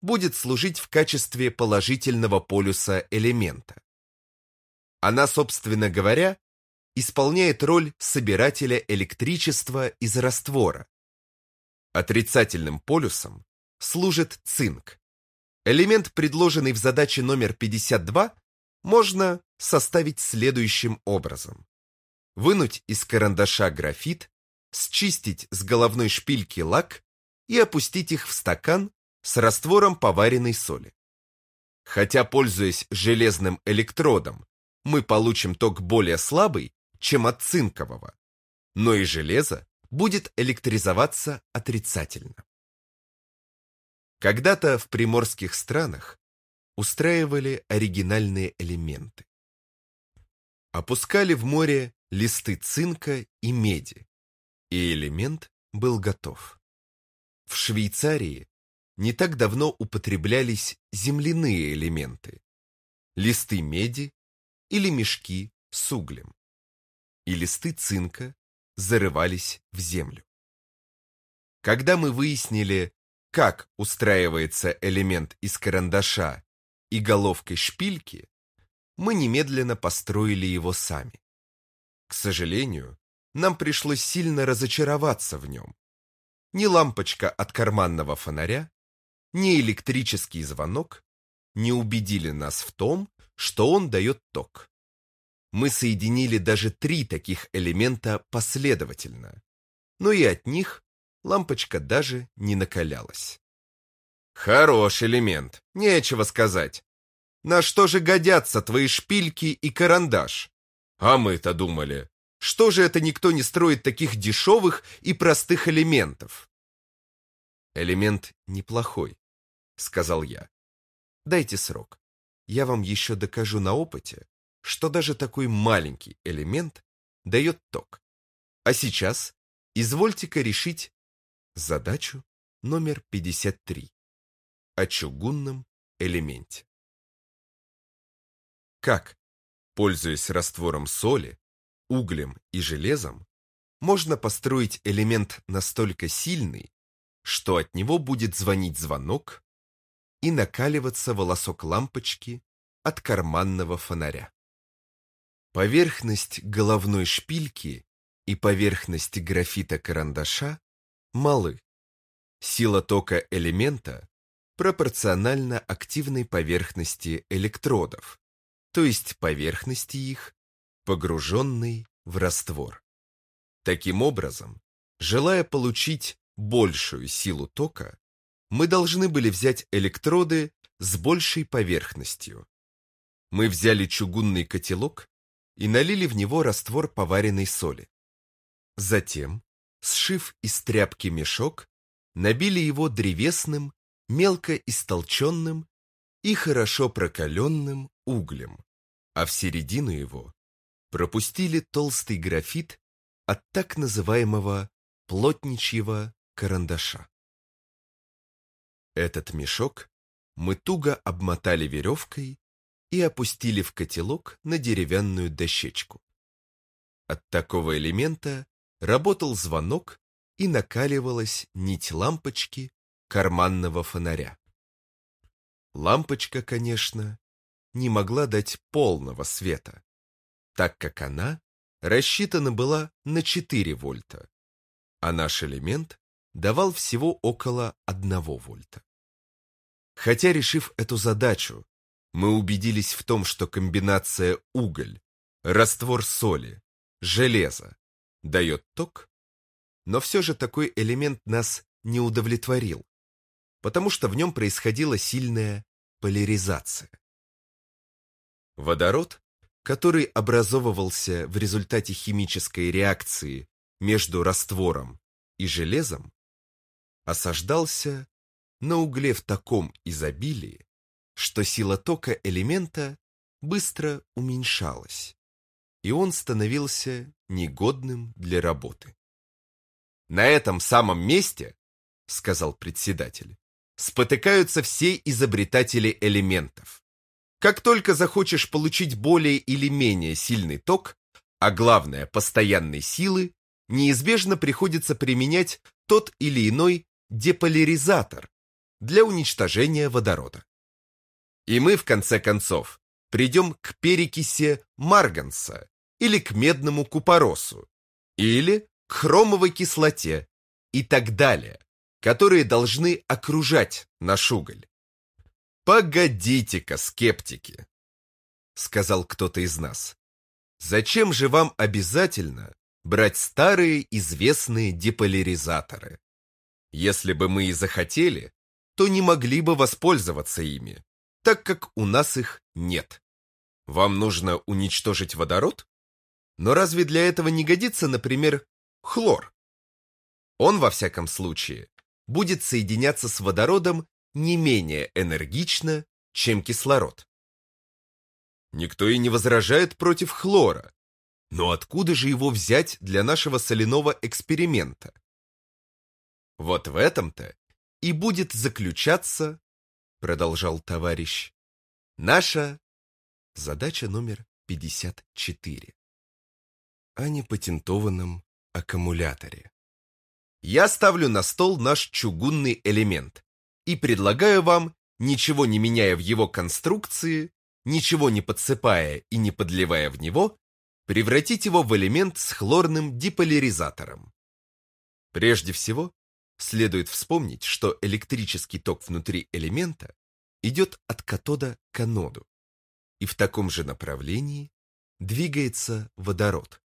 будет служить в качестве положительного полюса элемента. Она, собственно говоря, исполняет роль собирателя электричества из раствора. Отрицательным полюсом служит цинк. Элемент, предложенный в задаче номер 52, можно составить следующим образом. Вынуть из карандаша графит, счистить с головной шпильки лак и опустить их в стакан с раствором поваренной соли. Хотя, пользуясь железным электродом, мы получим ток более слабый, чем от цинкового, но и железо будет электризоваться отрицательно. Когда-то в приморских странах устраивали оригинальные элементы. Опускали в море листы цинка и меди, и элемент был готов. В Швейцарии не так давно употреблялись земляные элементы, листы меди или мешки с углем, и листы цинка зарывались в землю. Когда мы выяснили, как устраивается элемент из карандаша и головкой шпильки, мы немедленно построили его сами. К сожалению, нам пришлось сильно разочароваться в нем. Ни лампочка от карманного фонаря, ни электрический звонок не убедили нас в том, что он дает ток. Мы соединили даже три таких элемента последовательно, но и от них лампочка даже не накалялась. Хороший элемент, нечего сказать. На что же годятся твои шпильки и карандаш? А мы-то думали, что же это никто не строит таких дешевых и простых элементов? Элемент неплохой, сказал я. Дайте срок. Я вам еще докажу на опыте, что даже такой маленький элемент дает ток. А сейчас извольте-ка решить задачу номер 53 о чугунном элементе. Как, пользуясь раствором соли, углем и железом, можно построить элемент настолько сильный, что от него будет звонить звонок и накаливаться волосок лампочки от карманного фонаря. Поверхность головной шпильки и поверхность графита карандаша малы. Сила тока элемента пропорциональна активной поверхности электродов, то есть поверхности их, погруженной в раствор. Таким образом, желая получить большую силу тока, мы должны были взять электроды с большей поверхностью. Мы взяли чугунный котелок и налили в него раствор поваренной соли. Затем, сшив из тряпки мешок, набили его древесным, мелко истолченным и хорошо прокаленным углем, а в середину его пропустили толстый графит от так называемого плотничьего карандаша. Этот мешок мы туго обмотали веревкой и опустили в котелок на деревянную дощечку. От такого элемента работал звонок и накаливалась нить лампочки карманного фонаря. Лампочка, конечно, не могла дать полного света, так как она рассчитана была на 4 вольта, а наш элемент давал всего около 1 вольта. Хотя, решив эту задачу, мы убедились в том, что комбинация уголь, раствор соли, железа дает ток, но все же такой элемент нас не удовлетворил, потому что в нем происходила сильная поляризация. Водород, который образовывался в результате химической реакции между раствором и железом, осаждался на угле в таком изобилии, что сила тока элемента быстро уменьшалась, и он становился негодным для работы. «На этом самом месте, — сказал председатель, — спотыкаются все изобретатели элементов. Как только захочешь получить более или менее сильный ток, а главное – постоянной силы, неизбежно приходится применять тот или иной деполяризатор для уничтожения водорода. И мы, в конце концов, придем к перекиси марганца или к медному купоросу, или к хромовой кислоте и так далее, которые должны окружать наш уголь. «Погодите-ка, скептики!» — сказал кто-то из нас. «Зачем же вам обязательно брать старые известные деполяризаторы? Если бы мы и захотели, то не могли бы воспользоваться ими, так как у нас их нет. Вам нужно уничтожить водород? Но разве для этого не годится, например, хлор? Он, во всяком случае, будет соединяться с водородом не менее энергично, чем кислород. Никто и не возражает против хлора, но откуда же его взять для нашего соляного эксперимента? Вот в этом-то и будет заключаться продолжал товарищ, наша задача номер 54 о непатентованном аккумуляторе. Я ставлю на стол наш чугунный элемент и предлагаю вам, ничего не меняя в его конструкции, ничего не подсыпая и не подливая в него, превратить его в элемент с хлорным деполяризатором. Прежде всего, Следует вспомнить, что электрический ток внутри элемента идет от катода к аноду, и в таком же направлении двигается водород,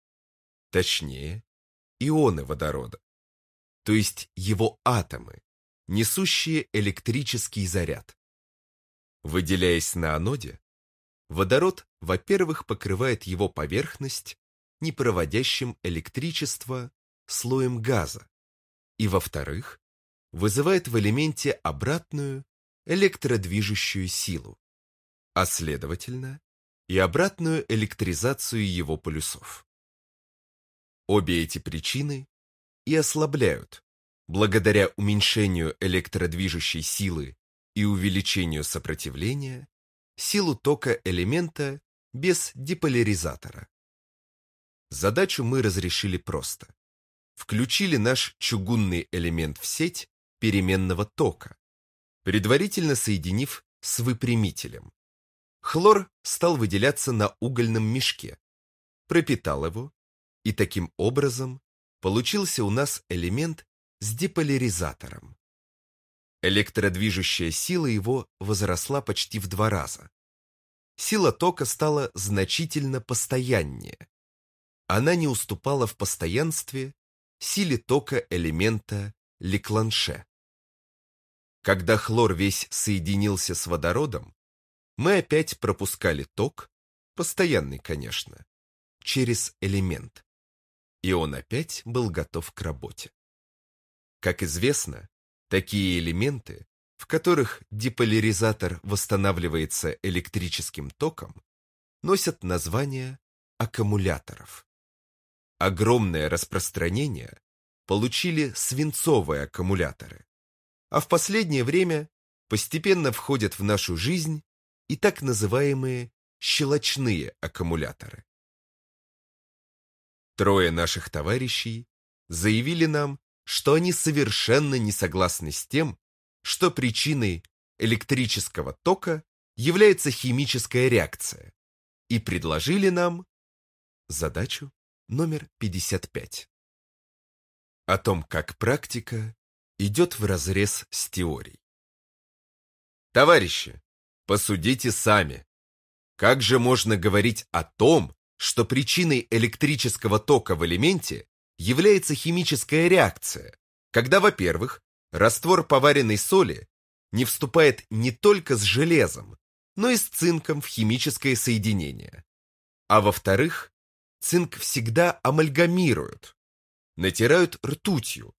точнее, ионы водорода, то есть его атомы, несущие электрический заряд. Выделяясь на аноде, водород, во-первых, покрывает его поверхность непроводящим электричество слоем газа, и, во-вторых, вызывает в элементе обратную электродвижущую силу, а следовательно и обратную электризацию его полюсов. Обе эти причины и ослабляют, благодаря уменьшению электродвижущей силы и увеличению сопротивления, силу тока элемента без деполяризатора. Задачу мы разрешили просто. включили наш чугунный элемент в сеть переменного тока, предварительно соединив с выпрямителем. Хлор стал выделяться на угольном мешке, пропитал его, и таким образом получился у нас элемент с деполяризатором. Электродвижущая сила его возросла почти в два раза. Сила тока стала значительно постояннее. Она не уступала в постоянстве силе тока элемента Лекланше. Когда хлор весь соединился с водородом, мы опять пропускали ток, постоянный, конечно, через элемент. И он опять был готов к работе. Как известно, такие элементы, в которых деполяризатор восстанавливается электрическим током, носят название аккумуляторов. Огромное распространение получили свинцовые аккумуляторы, а в последнее время постепенно входят в нашу жизнь и так называемые щелочные аккумуляторы. Трое наших товарищей заявили нам, что они совершенно не согласны с тем, что причиной электрического тока является химическая реакция, и предложили нам задачу номер 55 о том, как практика идет вразрез с теорией. Товарищи, посудите сами. Как же можно говорить о том, что причиной электрического тока в элементе является химическая реакция, когда, во-первых, раствор поваренной соли не вступает не только с железом, но и с цинком в химическое соединение, а во-вторых, цинк всегда амальгамируют, натирают ртутью,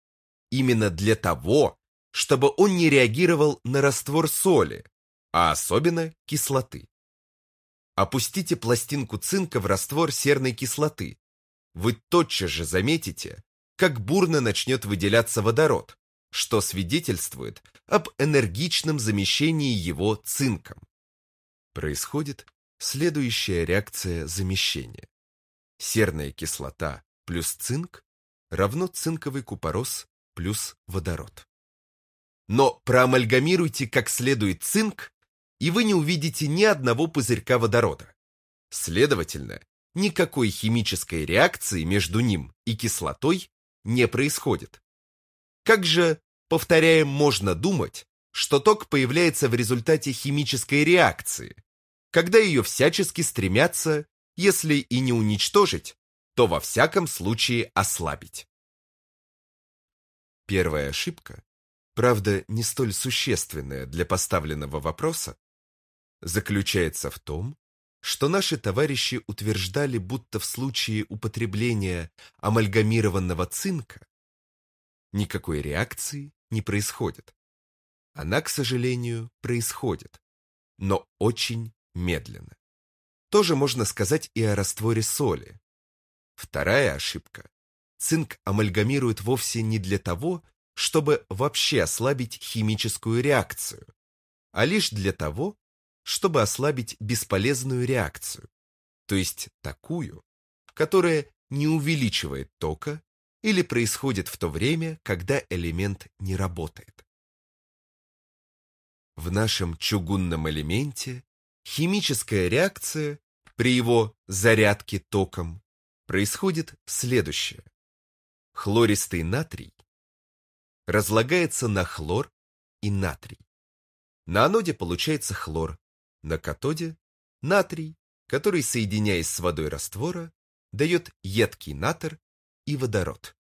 именно для того, чтобы он не реагировал на раствор соли, а особенно кислоты. Опустите пластинку цинка в раствор серной кислоты. Вы тотчас же заметите, как бурно начнет выделяться водород, что свидетельствует об энергичном замещении его цинком. Происходит следующая реакция замещения. Серная кислота плюс цинк равно цинковый купорос плюс водород. Но проамальгамируйте как следует цинк, и вы не увидите ни одного пузырька водорода. Следовательно, никакой химической реакции между ним и кислотой не происходит. Как же, повторяем, можно думать, что ток появляется в результате химической реакции, когда ее всячески стремятся, если и не уничтожить, то во всяком случае ослабить. Первая ошибка, правда не столь существенная для поставленного вопроса, заключается в том, что наши товарищи утверждали, будто в случае употребления амальгамированного цинка никакой реакции не происходит. Она, к сожалению, происходит, но очень медленно. Тоже можно сказать и о растворе соли, Вторая ошибка. Цинк амальгамирует вовсе не для того, чтобы вообще ослабить химическую реакцию, а лишь для того, чтобы ослабить бесполезную реакцию, то есть такую, которая не увеличивает тока или происходит в то время, когда элемент не работает. В нашем чугунном элементе химическая реакция при его зарядке током происходит следующее. Хлористый натрий разлагается на хлор и натрий. На аноде получается хлор, на катоде – натрий, который, соединяясь с водой раствора, дает едкий натр и водород.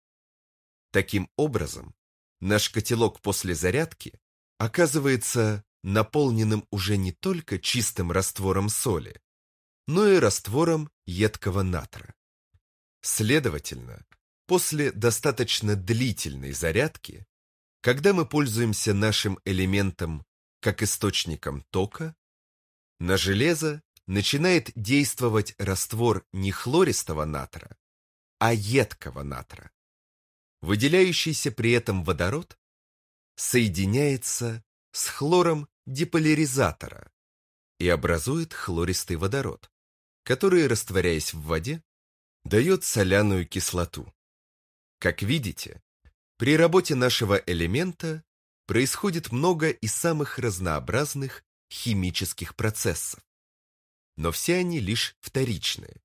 Таким образом, наш котелок после зарядки оказывается наполненным уже не только чистым раствором соли, но и раствором едкого натра. Следовательно, после достаточно длительной зарядки, когда мы пользуемся нашим элементом как источником тока, на железо начинает действовать раствор не хлористого натра, а едкого натра. Выделяющийся при этом водород соединяется с хлором деполяризатора и образует хлористый водород, который, растворяясь в воде, дает соляную кислоту. Как видите, при работе нашего элемента происходит много и самых разнообразных химических процессов. Но все они лишь вторичные,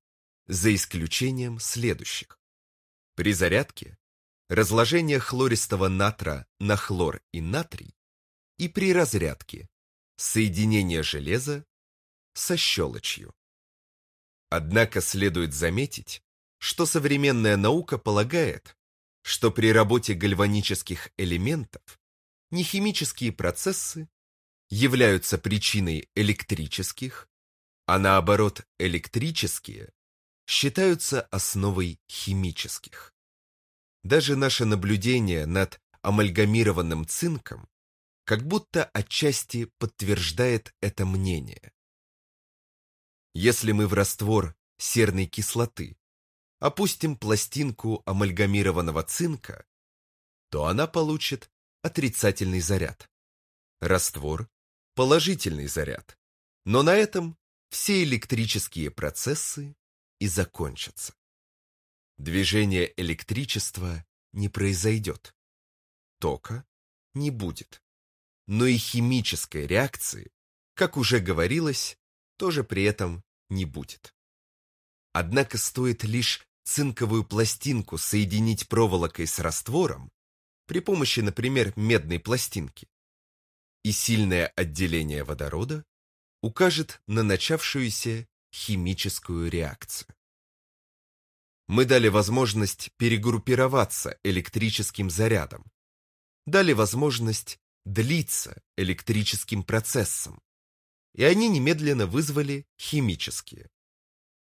за исключением следующих. При зарядке разложение хлористого натра на хлор и натрий и при разрядке соединение железа со щелочью. Однако следует заметить, что современная наука полагает, что при работе гальванических элементов нехимические процессы являются причиной электрических, а наоборот электрические считаются основой химических. Даже наше наблюдение над амальгамированным цинком как будто отчасти подтверждает это мнение. Если мы в раствор серной кислоты опустим пластинку амальгамированного цинка, то она получит отрицательный заряд. Раствор – положительный заряд. Но на этом все электрические процессы и закончатся. Движение электричества не произойдет. Тока не будет. Но и химической реакции, как уже говорилось, тоже при этом не будет. Однако стоит лишь цинковую пластинку соединить проволокой с раствором при помощи, например, медной пластинки, и сильное отделение водорода укажет на начавшуюся химическую реакцию. Мы дали возможность перегруппироваться электрическим зарядом, дали возможность длиться электрическим процессом, и они немедленно вызвали химические.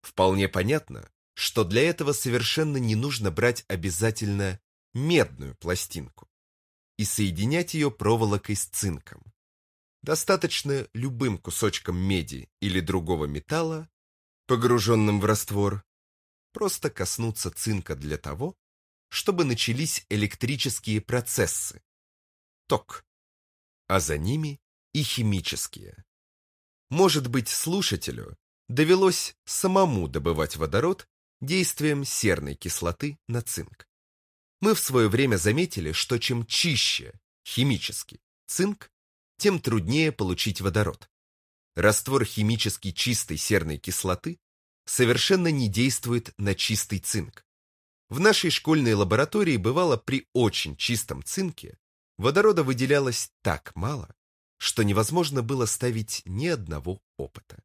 Вполне понятно, что для этого совершенно не нужно брать обязательно медную пластинку и соединять ее проволокой с цинком. Достаточно любым кусочком меди или другого металла, погруженным в раствор, просто коснуться цинка для того, чтобы начались электрические процессы, ток, а за ними и химические. Может быть, слушателю довелось самому добывать водород действием серной кислоты на цинк. Мы в свое время заметили, что чем чище химически цинк, тем труднее получить водород. Раствор химически чистой серной кислоты совершенно не действует на чистый цинк. В нашей школьной лаборатории бывало при очень чистом цинке водорода выделялось так мало, что невозможно было ставить ни одного опыта.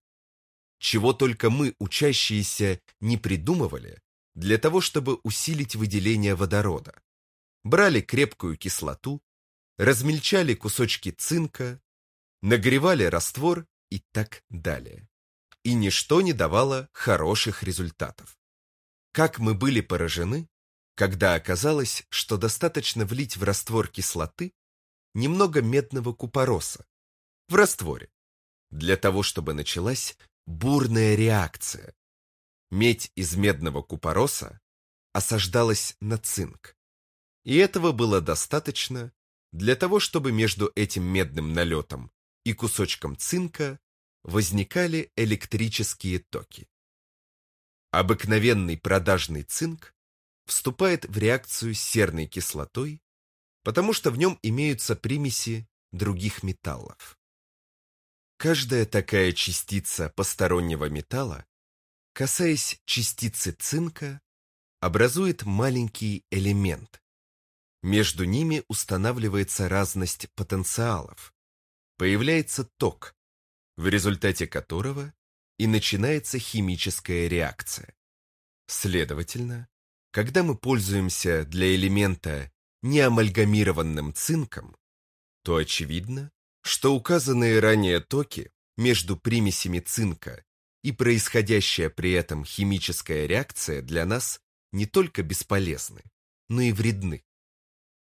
Чего только мы, учащиеся, не придумывали для того, чтобы усилить выделение водорода. Брали крепкую кислоту, размельчали кусочки цинка, нагревали раствор и так далее. И ничто не давало хороших результатов. Как мы были поражены, когда оказалось, что достаточно влить в раствор кислоты немного медного купороса в растворе, для того, чтобы началась бурная реакция. Медь из медного купороса осаждалась на цинк. И этого было достаточно для того, чтобы между этим медным налетом и кусочком цинка возникали электрические токи. Обыкновенный продажный цинк вступает в реакцию с серной кислотой, потому что в нем имеются примеси других металлов. Каждая такая частица постороннего металла, касаясь частицы цинка, образует маленький элемент. Между ними устанавливается разность потенциалов. Появляется ток, в результате которого и начинается химическая реакция. Следовательно, когда мы пользуемся для элемента неамальгамированным цинком, то очевидно, что указанные ранее токи между примесями цинка и происходящая при этом химическая реакция для нас не только бесполезны, но и вредны.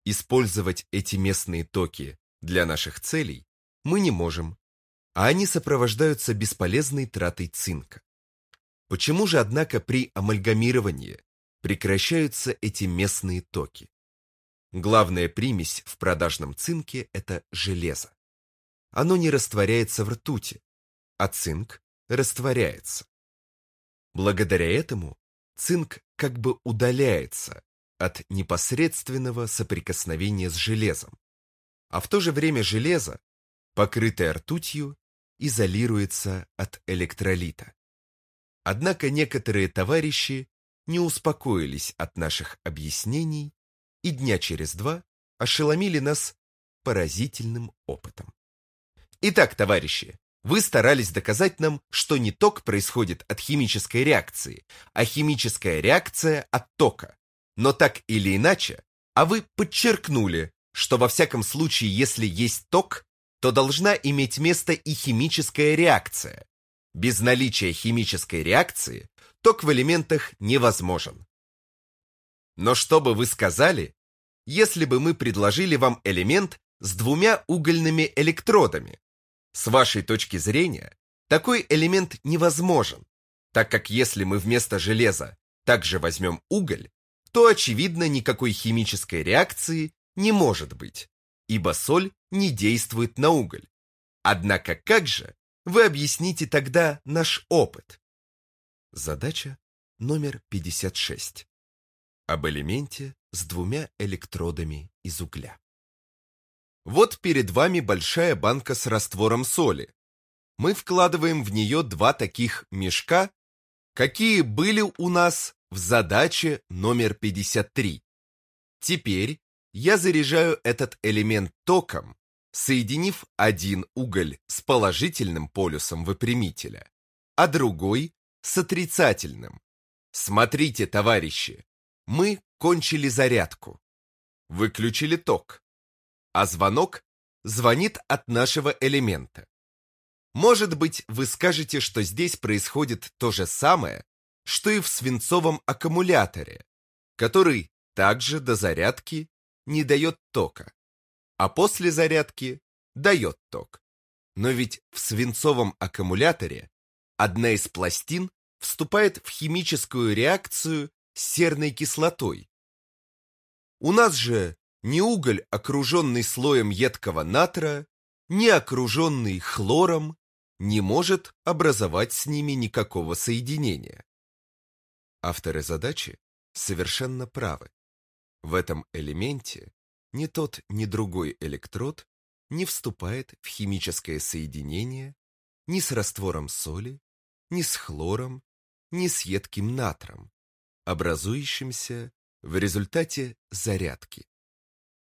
Использовать эти местные токи для наших целей мы не можем, а они сопровождаются бесполезной тратой цинка. Почему же, однако, при амальгамировании прекращаются эти местные токи? Главная примесь в продажном цинке – это железо оно не растворяется в ртути, а цинк растворяется. Благодаря этому цинк как бы удаляется от непосредственного соприкосновения с железом, а в то же время железо, покрытое ртутью, изолируется от электролита. Однако некоторые товарищи не успокоились от наших объяснений и дня через два ошеломили нас поразительным опытом. Итак, товарищи, вы старались доказать нам, что не ток происходит от химической реакции, а химическая реакция от тока. Но так или иначе, а вы подчеркнули, что во всяком случае, если есть ток, то должна иметь место и химическая реакция. Без наличия химической реакции ток в элементах невозможен. Но что бы вы сказали, если бы мы предложили вам элемент с двумя угольными электродами? С вашей точки зрения, такой элемент невозможен, так как если мы вместо железа также возьмем уголь, то, очевидно, никакой химической реакции не может быть, ибо соль не действует на уголь. Однако как же вы объясните тогда наш опыт? Задача номер 56. Об элементе с двумя электродами из угля. Вот перед вами большая банка с раствором соли. Мы вкладываем в нее два таких мешка, какие были у нас в задаче номер 53. Теперь я заряжаю этот элемент током, соединив один уголь с положительным полюсом выпрямителя, а другой с отрицательным. Смотрите, товарищи, мы кончили зарядку. Выключили ток а звонок звонит от нашего элемента. Может быть, вы скажете, что здесь происходит то же самое, что и в свинцовом аккумуляторе, который также до зарядки не дает тока, а после зарядки дает ток. Но ведь в свинцовом аккумуляторе одна из пластин вступает в химическую реакцию с серной кислотой. У нас же ни уголь, окруженный слоем едкого натра, ни окруженный хлором, не может образовать с ними никакого соединения. Авторы задачи совершенно правы. В этом элементе ни тот, ни другой электрод не вступает в химическое соединение ни с раствором соли, ни с хлором, ни с едким натром, образующимся в результате зарядки.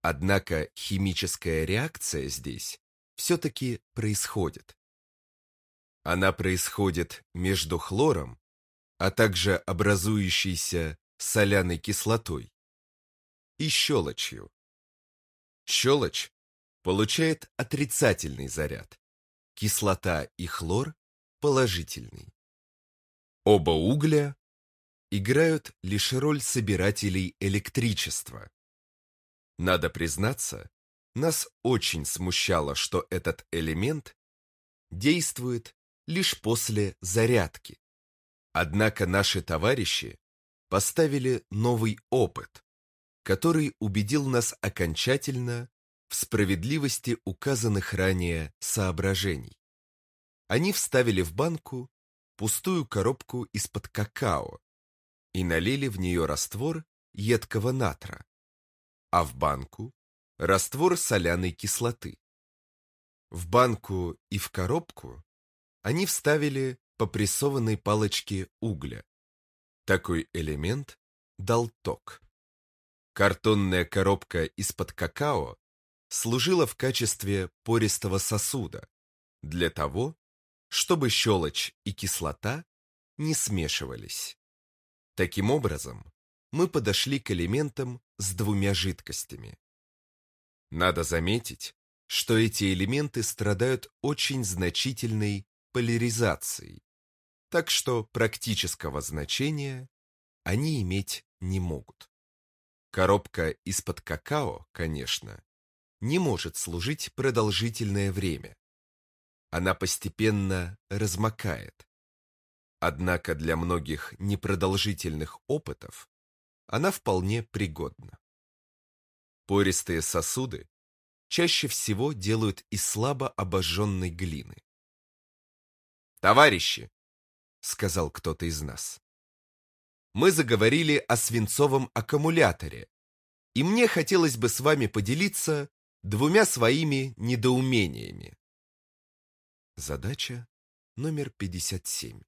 Однако химическая реакция здесь все-таки происходит. Она происходит между хлором, а также образующейся соляной кислотой и щелочью. Щелочь получает отрицательный заряд, кислота и хлор – положительный. Оба угля играют лишь роль собирателей электричества. Надо признаться, нас очень смущало, что этот элемент действует лишь после зарядки. Однако наши товарищи поставили новый опыт, который убедил нас окончательно в справедливости указанных ранее соображений. Они вставили в банку пустую коробку из-под какао и налили в нее раствор едкого натра а в банку – раствор соляной кислоты. В банку и в коробку они вставили по прессованной палочке угля. Такой элемент дал ток. Картонная коробка из-под какао служила в качестве пористого сосуда для того, чтобы щелочь и кислота не смешивались. Таким образом, мы подошли к элементам с двумя жидкостями. Надо заметить, что эти элементы страдают очень значительной поляризацией, так что практического значения они иметь не могут. Коробка из-под какао, конечно, не может служить продолжительное время. Она постепенно размокает. Однако для многих непродолжительных опытов она вполне пригодна. Пористые сосуды чаще всего делают из слабо обожженной глины. «Товарищи!» — сказал кто-то из нас. мы заговорили о свинцовом аккумуляторе, и мне хотелось бы с вами поделиться двумя своими недоумениями. Задача номер 57.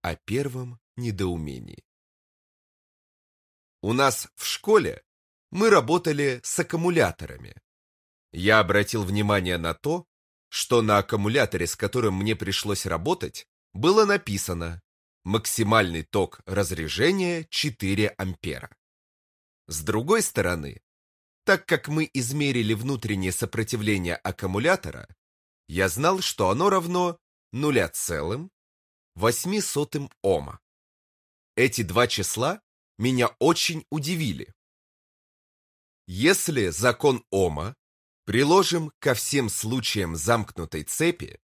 О первом недоумении. У нас в школе мы работали с аккумуляторами. Я обратил внимание на то, что на аккумуляторе, с которым мне пришлось работать, было написано максимальный ток разряжения 4 ампера. С другой стороны, так как мы измерили внутреннее сопротивление аккумулятора, я знал, что оно равно 0,08 Ома. Эти два числа меня очень удивили. Если закон Ома приложим ко всем случаям замкнутой цепи,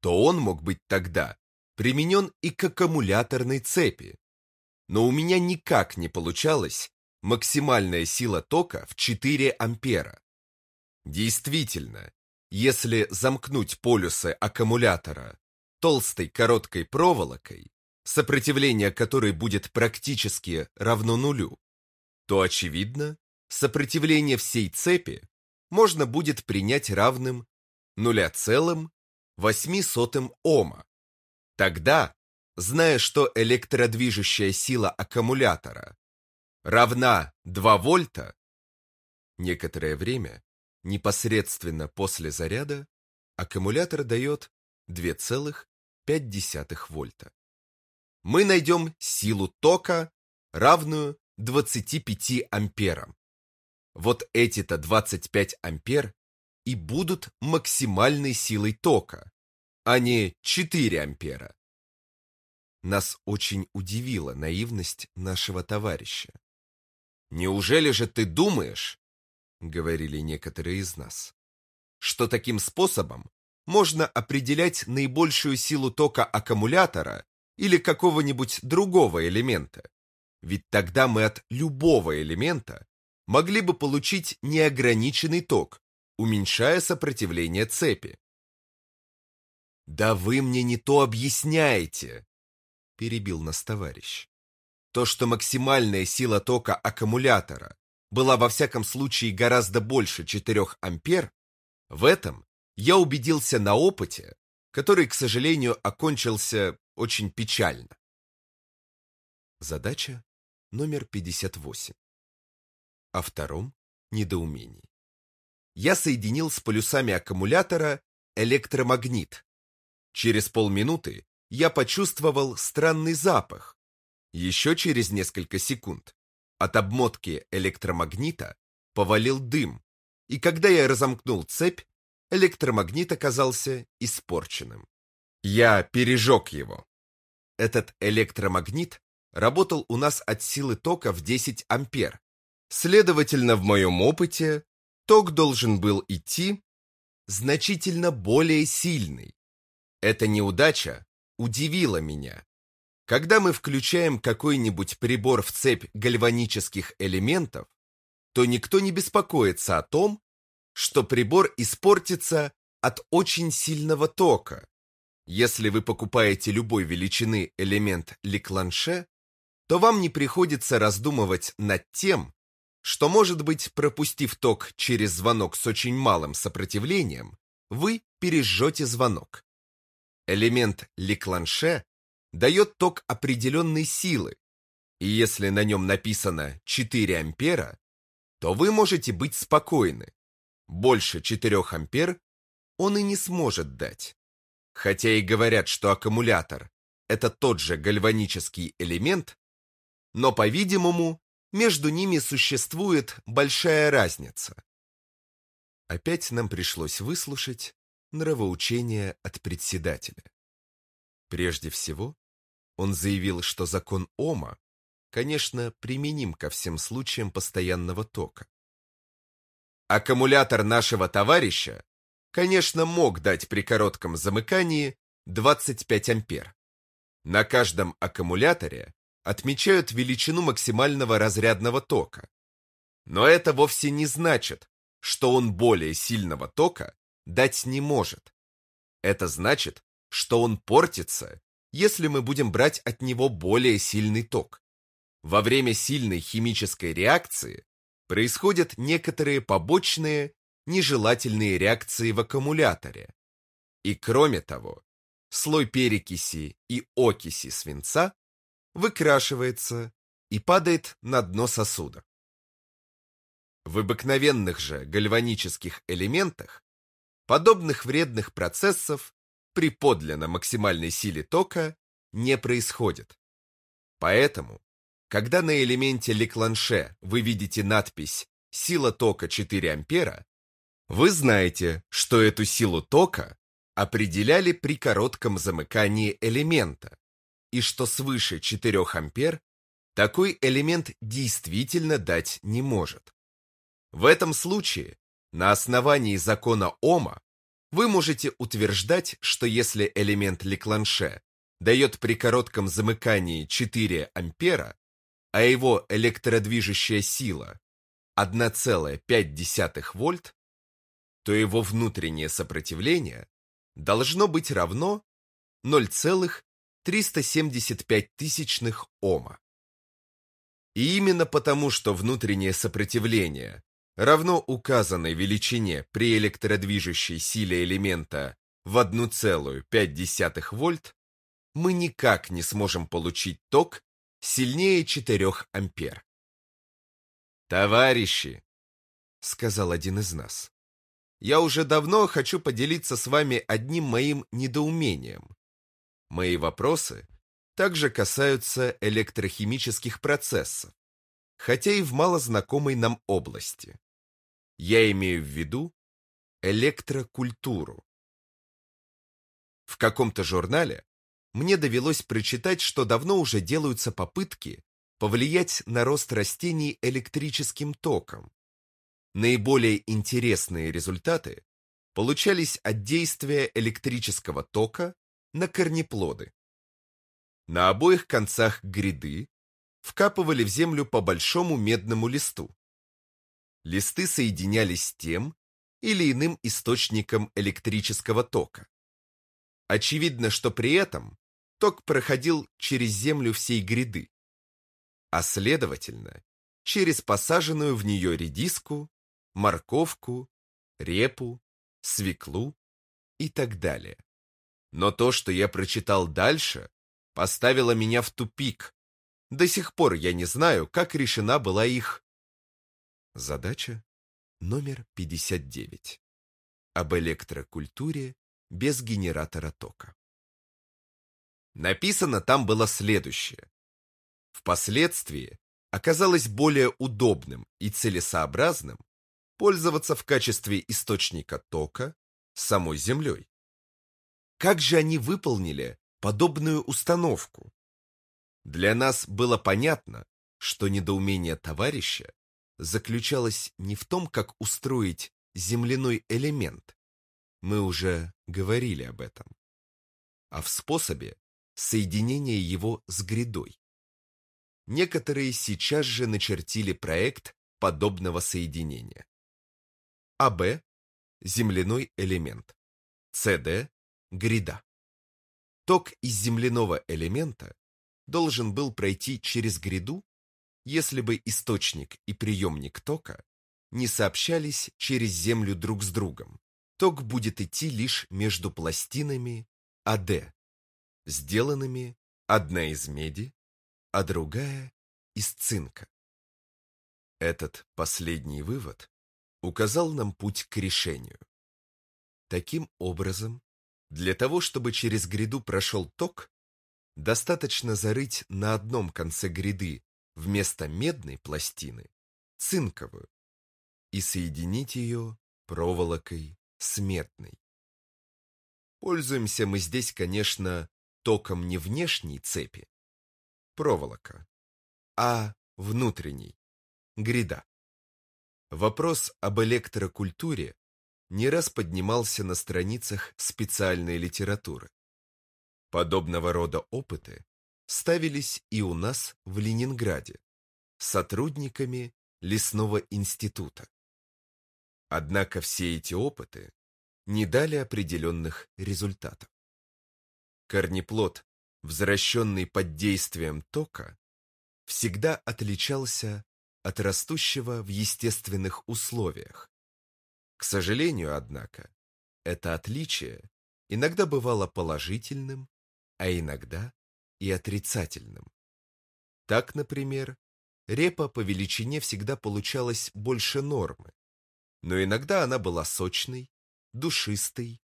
то он мог быть тогда применен и к аккумуляторной цепи. Но у меня никак не получалось максимальная сила тока в 4 ампера. Действительно, если замкнуть полюсы аккумулятора толстой короткой проволокой, сопротивление которой будет практически равно нулю, то, очевидно, сопротивление всей цепи можно будет принять равным 0,08 Ома. Тогда, зная, что электродвижущая сила аккумулятора равна 2 вольта, некоторое время, непосредственно после заряда, аккумулятор дает 2,5 вольта. Мы найдем силу тока, равную 25 амперам. Вот эти-то 25 ампер и будут максимальной силой тока, а не 4 ампера. Нас очень удивила наивность нашего товарища. «Неужели же ты думаешь, — говорили некоторые из нас, — что таким способом можно определять наибольшую силу тока аккумулятора или какого-нибудь другого элемента? Ведь тогда мы от любого элемента могли бы получить неограниченный ток, уменьшая сопротивление цепи. «Да вы мне не то объясняете!» – перебил нас товарищ. То, что максимальная сила тока аккумулятора была во всяком случае гораздо больше 4 ампер, в этом я убедился на опыте, который, к сожалению, окончился очень печально. Задача номер 58. О втором недоумении. Я соединил с полюсами аккумулятора электромагнит. Через полминуты я почувствовал странный запах, еще через несколько секунд от обмотки электромагнита повалил дым, и когда я разомкнул цепь, электромагнит оказался испорченным. Я пережег его. Этот электромагнит работал у нас от силы тока в 10 ампер. Следовательно, в моем опыте ток должен был идти значительно более сильный. Эта неудача удивила меня. Когда мы включаем какой-нибудь прибор в цепь гальванических элементов, то никто не беспокоится о том, что прибор испортится от очень сильного тока. Если вы покупаете любой величины элемент Лекланше, то вам не приходится раздумывать над тем, что, может быть, пропустив ток через звонок с очень малым сопротивлением, вы пережжете звонок. Элемент Лекланше дает ток определенной силы, и если на нем написано 4 ампера, то вы можете быть спокойны. Больше 4 ампер он и не сможет дать. Хотя и говорят, что аккумулятор – это тот же гальванический элемент, но, по-видимому, между ними существует большая разница. Опять нам пришлось выслушать нравоучение от председателя. Прежде всего, он заявил, что закон Ома, конечно, применим ко всем случаям постоянного тока. Аккумулятор нашего товарища, конечно, мог дать при коротком замыкании 25 ампер. На каждом аккумуляторе отмечают величину максимального разрядного тока. Но это вовсе не значит, что он более сильного тока дать не может. Это значит, что он портится если мы будем брать от него более сильный ток. Во время сильной химической реакции происходят некоторые побочные нежелательные реакции в аккумуляторе. И кроме того, слой перекиси и окиси свинца выкрашивается и падает на дно сосуда. В обыкновенных же гальванических элементах подобных вредных процессов при подлинно максимальной силе тока не происходит. Поэтому, когда на элементе Лекланше вы видите надпись «Сила тока 4 ампера», вы знаете, что эту силу тока определяли при коротком замыкании элемента, и что свыше 4 ампер такой элемент действительно дать не может. В этом случае, на основании закона Ома, вы можете утверждать, что если элемент Лекланше дает при коротком замыкании 4 ампера, а его электродвижущая сила 1,5 вольт, то его внутреннее сопротивление должно быть равно 0,375 тысячных Ома. И именно потому, что внутреннее сопротивление равно указанной величине при электродвижущей силе элемента в 1,5 вольт, мы никак не сможем получить ток сильнее 4 ампер. «Товарищи», — сказал один из нас, я уже давно хочу поделиться с вами одним моим недоумением. Мои вопросы также касаются электрохимических процессов, хотя и в малознакомой нам области. Я имею в виду электрокультуру. В каком-то журнале мне довелось прочитать, что давно уже делаются попытки повлиять на рост растений электрическим током, Наиболее интересные результаты получались от действия электрического тока на корнеплоды. На обоих концах гряды вкапывали в землю по большому медному листу. Листы соединялись с тем или иным источником электрического тока. Очевидно, что при этом ток проходил через землю всей гряды, а следовательно, через посаженную в нее редиску морковку, репу, свеклу и так далее. Но то, что я прочитал дальше, поставило меня в тупик. До сих пор я не знаю, как решена была их задача номер 59 об электрокультуре без генератора тока. Написано там было следующее. Впоследствии оказалось более удобным и целесообразным пользоваться в качестве источника тока самой Землей. Как же они выполнили подобную установку? Для нас было понятно, что недоумение товарища заключалось не в том, как устроить земляной элемент, мы уже говорили об этом, а в способе соединения его с грядой. Некоторые сейчас же начертили проект подобного соединения. АБ – земляной элемент, СД – гряда. Ток из земляного элемента должен был пройти через гряду, если бы источник и приемник тока не сообщались через землю друг с другом. Ток будет идти лишь между пластинами АД, сделанными одна из меди, а другая из цинка. Этот последний вывод указал нам путь к решению. Таким образом, для того, чтобы через гряду прошел ток, достаточно зарыть на одном конце гряды вместо медной пластины цинковую и соединить ее проволокой с медной. Пользуемся мы здесь, конечно, током не внешней цепи, проволока, а внутренней, гряда. Вопрос об электрокультуре не раз поднимался на страницах специальной литературы. Подобного рода опыты ставились и у нас в Ленинграде сотрудниками лесного института. Однако все эти опыты не дали определенных результатов. Корнеплод, возвращенный под действием тока, всегда отличался от растущего в естественных условиях. К сожалению, однако, это отличие иногда бывало положительным, а иногда и отрицательным. Так, например, репа по величине всегда получалась больше нормы, но иногда она была сочной, душистой,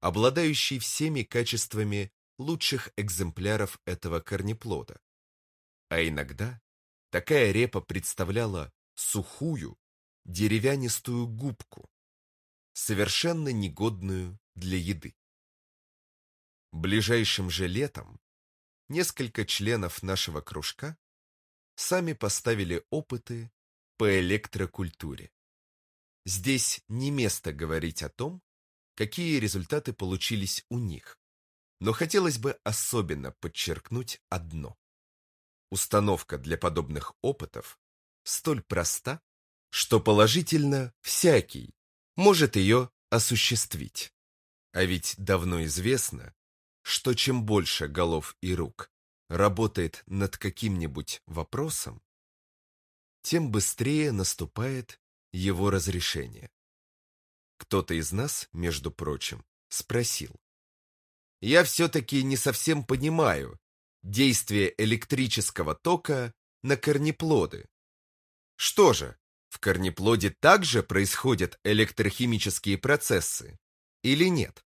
обладающей всеми качествами лучших экземпляров этого корнеплода. А иногда такая репа представляла сухую, деревянистую губку, совершенно негодную для еды. Ближайшим же летом несколько членов нашего кружка сами поставили опыты по электрокультуре. Здесь не место говорить о том, какие результаты получились у них, но хотелось бы особенно подчеркнуть одно. Установка для подобных опытов столь проста, что положительно всякий может ее осуществить. А ведь давно известно, что чем больше голов и рук работает над каким-нибудь вопросом, тем быстрее наступает его разрешение. Кто-то из нас, между прочим, спросил. Я все-таки не совсем понимаю действие электрического тока на корнеплоды. Что же, в корнеплоде также происходят электрохимические процессы или нет?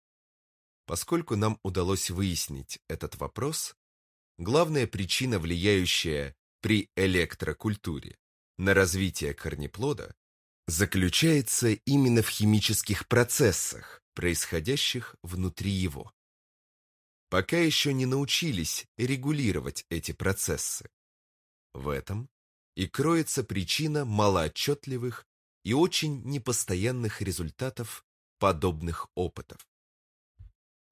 Поскольку нам удалось выяснить этот вопрос, главная причина, влияющая при электрокультуре на развитие корнеплода, заключается именно в химических процессах, происходящих внутри его. Пока еще не научились регулировать эти процессы. В этом и кроется причина малоотчетливых и очень непостоянных результатов подобных опытов.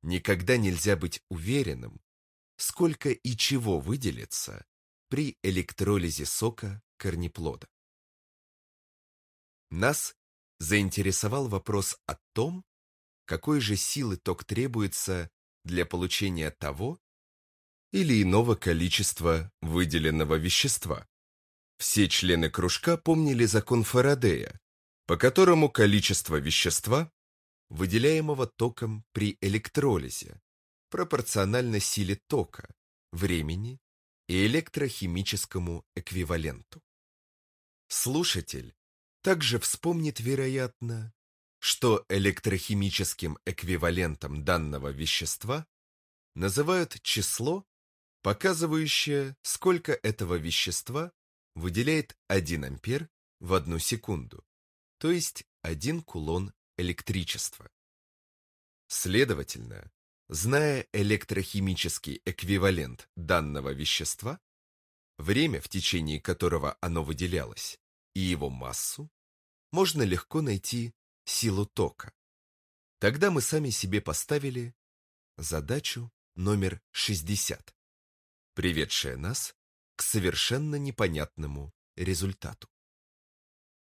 Никогда нельзя быть уверенным, сколько и чего выделится при электролизе сока корнеплода. Нас заинтересовал вопрос о том, какой же силы ток требуется для получения того или иного количества выделенного вещества. Все члены кружка помнили закон Фарадея, по которому количество вещества выделяемого током при электролизе, пропорционально силе тока, времени и электрохимическому эквиваленту. Слушатель также вспомнит, вероятно, что электрохимическим эквивалентом данного вещества называют число, показывающее, сколько этого вещества выделяет 1 ампер в одну секунду, то есть 1 кулон электричества. Следовательно, зная электрохимический эквивалент данного вещества, время, в течение которого оно выделялось, и его массу, можно легко найти силу тока. Тогда мы сами себе поставили задачу номер 60, приведшая нас к совершенно непонятному результату.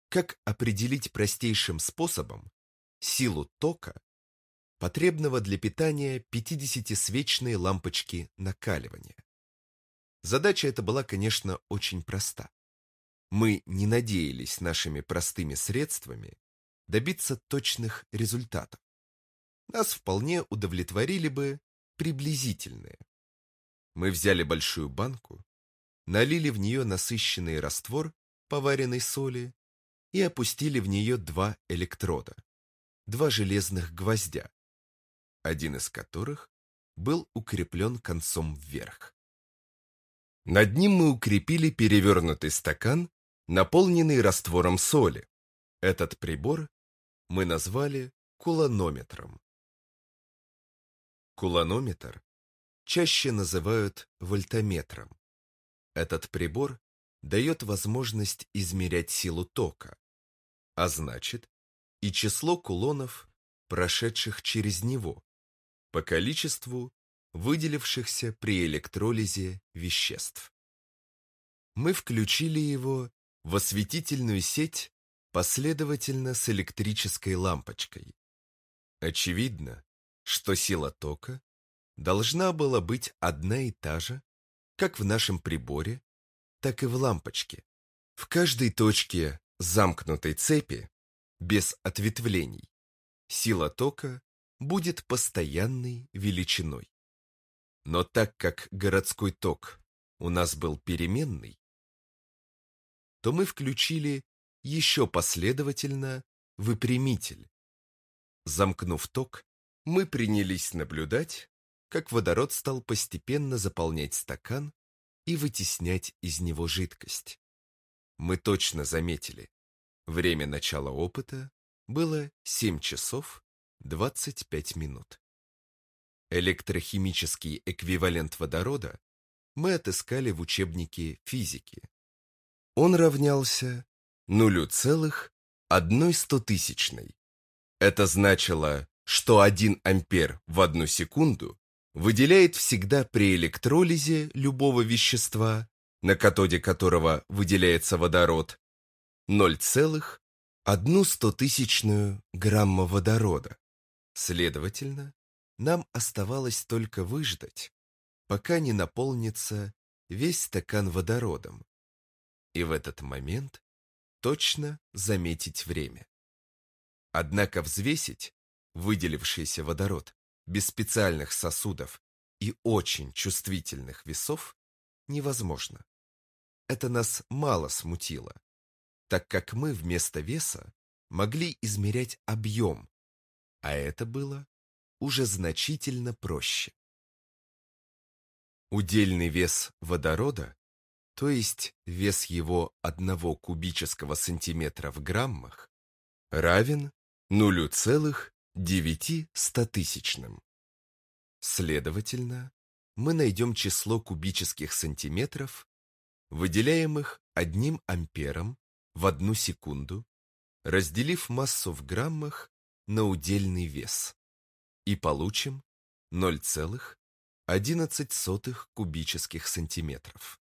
Как определить простейшим способом силу тока, потребного для питания 50-свечной лампочки накаливания. Задача эта была, конечно, очень проста. Мы не надеялись нашими простыми средствами добиться точных результатов. Нас вполне удовлетворили бы приблизительные. Мы взяли большую банку, налили в нее насыщенный раствор поваренной соли и опустили в нее два электрода два железных гвоздя, один из которых был укреплен концом вверх. Над ним мы укрепили перевернутый стакан, наполненный раствором соли. Этот прибор мы назвали куланометром. Куланометр чаще называют вольтометром. Этот прибор дает возможность измерять силу тока, а значит, и число кулонов, прошедших через него, по количеству выделившихся при электролизе веществ. Мы включили его в осветительную сеть последовательно с электрической лампочкой. Очевидно, что сила тока должна была быть одна и та же, как в нашем приборе, так и в лампочке. В каждой точке замкнутой цепи, без ответвлений, сила тока будет постоянной величиной. Но так как городской ток у нас был переменный, то мы включили еще последовательно выпрямитель. Замкнув ток, мы принялись наблюдать, как водород стал постепенно заполнять стакан и вытеснять из него жидкость. Мы точно заметили, время начала опыта было 7 часов 25 минут. Электрохимический эквивалент водорода мы отыскали в учебнике физики. Он равнялся нулю целых одной стотысячной. Это значило, что 1 ампер в одну секунду выделяет всегда при электролизе любого вещества, на катоде которого выделяется водород, 0,1 стотысячную грамма водорода. Следовательно, нам оставалось только выждать, пока не наполнится весь стакан водородом. И в этот момент точно заметить время. Однако взвесить выделившийся водород без специальных сосудов и очень чувствительных весов невозможно. Это нас мало смутило, так как мы вместо веса могли измерять объем, а это было уже значительно проще. Удельный вес водорода, то есть вес его одного кубического сантиметра в граммах, равен 0,9 стотысячным. Следовательно, мы найдем число кубических сантиметров, выделяемых одним ампером в одну секунду, разделив массу в граммах на удельный вес и получим 0,11 кубических сантиметров.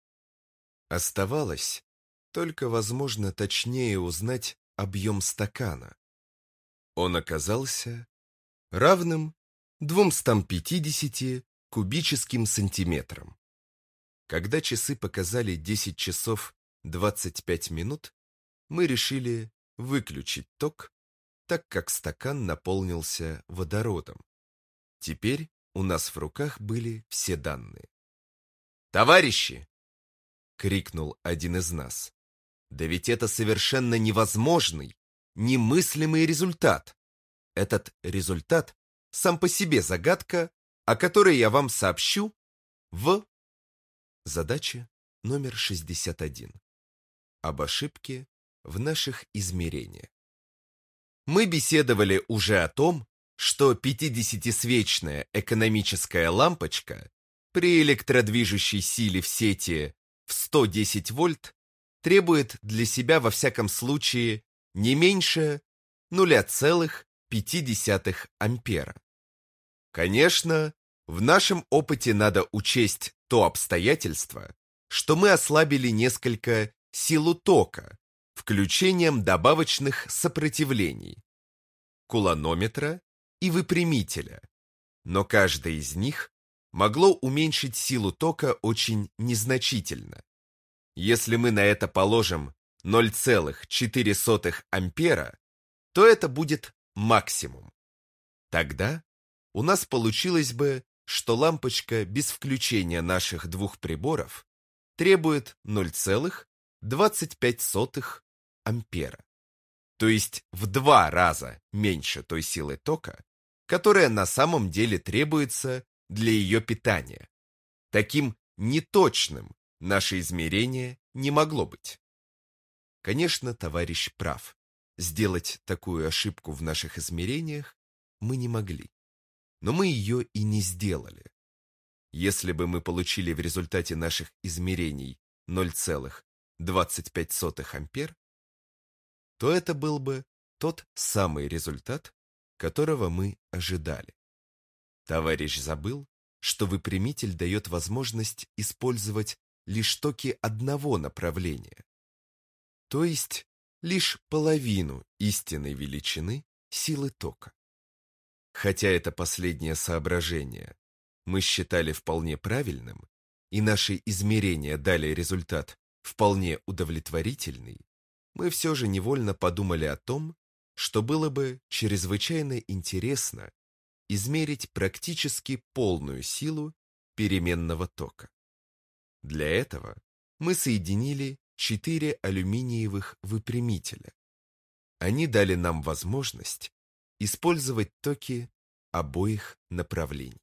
Оставалось только, возможно, точнее узнать объем стакана. Он оказался равным 250 кубическим сантиметрам. Когда часы показали 10 часов 25 минут, мы решили выключить ток, так как стакан наполнился водородом. Теперь у нас в руках были все данные. «Товарищи!» — крикнул один из нас. «Да ведь это совершенно невозможный, немыслимый результат. Этот результат сам по себе загадка, о которой я вам сообщу в... Задача номер 61. Об ошибке в наших измерениях. Мы беседовали уже о том, что 50-свечная экономическая лампочка при электродвижущей силе в сети в 110 вольт требует для себя во всяком случае не меньше 0,5 ампера. Конечно, в нашем опыте надо учесть то обстоятельство, что мы ослабили несколько силу тока включением добавочных сопротивлений, кулонометра и выпрямителя, но каждое из них могло уменьшить силу тока очень незначительно. Если мы на это положим 0,4 ампера, то это будет максимум. Тогда у нас получилось бы, что лампочка без включения наших двух приборов требует 0,25 ампера, то есть в два раза меньше той силы тока, которая на самом деле требуется для ее питания. Таким неточным наше измерение не могло быть. Конечно, товарищ прав. Сделать такую ошибку в наших измерениях мы не могли. Но мы ее и не сделали. Если бы мы получили в результате наших измерений 0,25 ампер, то это был бы тот самый результат, которого мы ожидали. Товарищ забыл, что выпрямитель дает возможность использовать лишь токи одного направления, то есть лишь половину истинной величины силы тока. Хотя это последнее соображение мы считали вполне правильным, и наши измерения дали результат вполне удовлетворительный, мы все же невольно подумали о том, что было бы чрезвычайно интересно измерить практически полную силу переменного тока. Для этого мы соединили четыре алюминиевых выпрямителя. Они дали нам возможность использовать токи обоих направлений.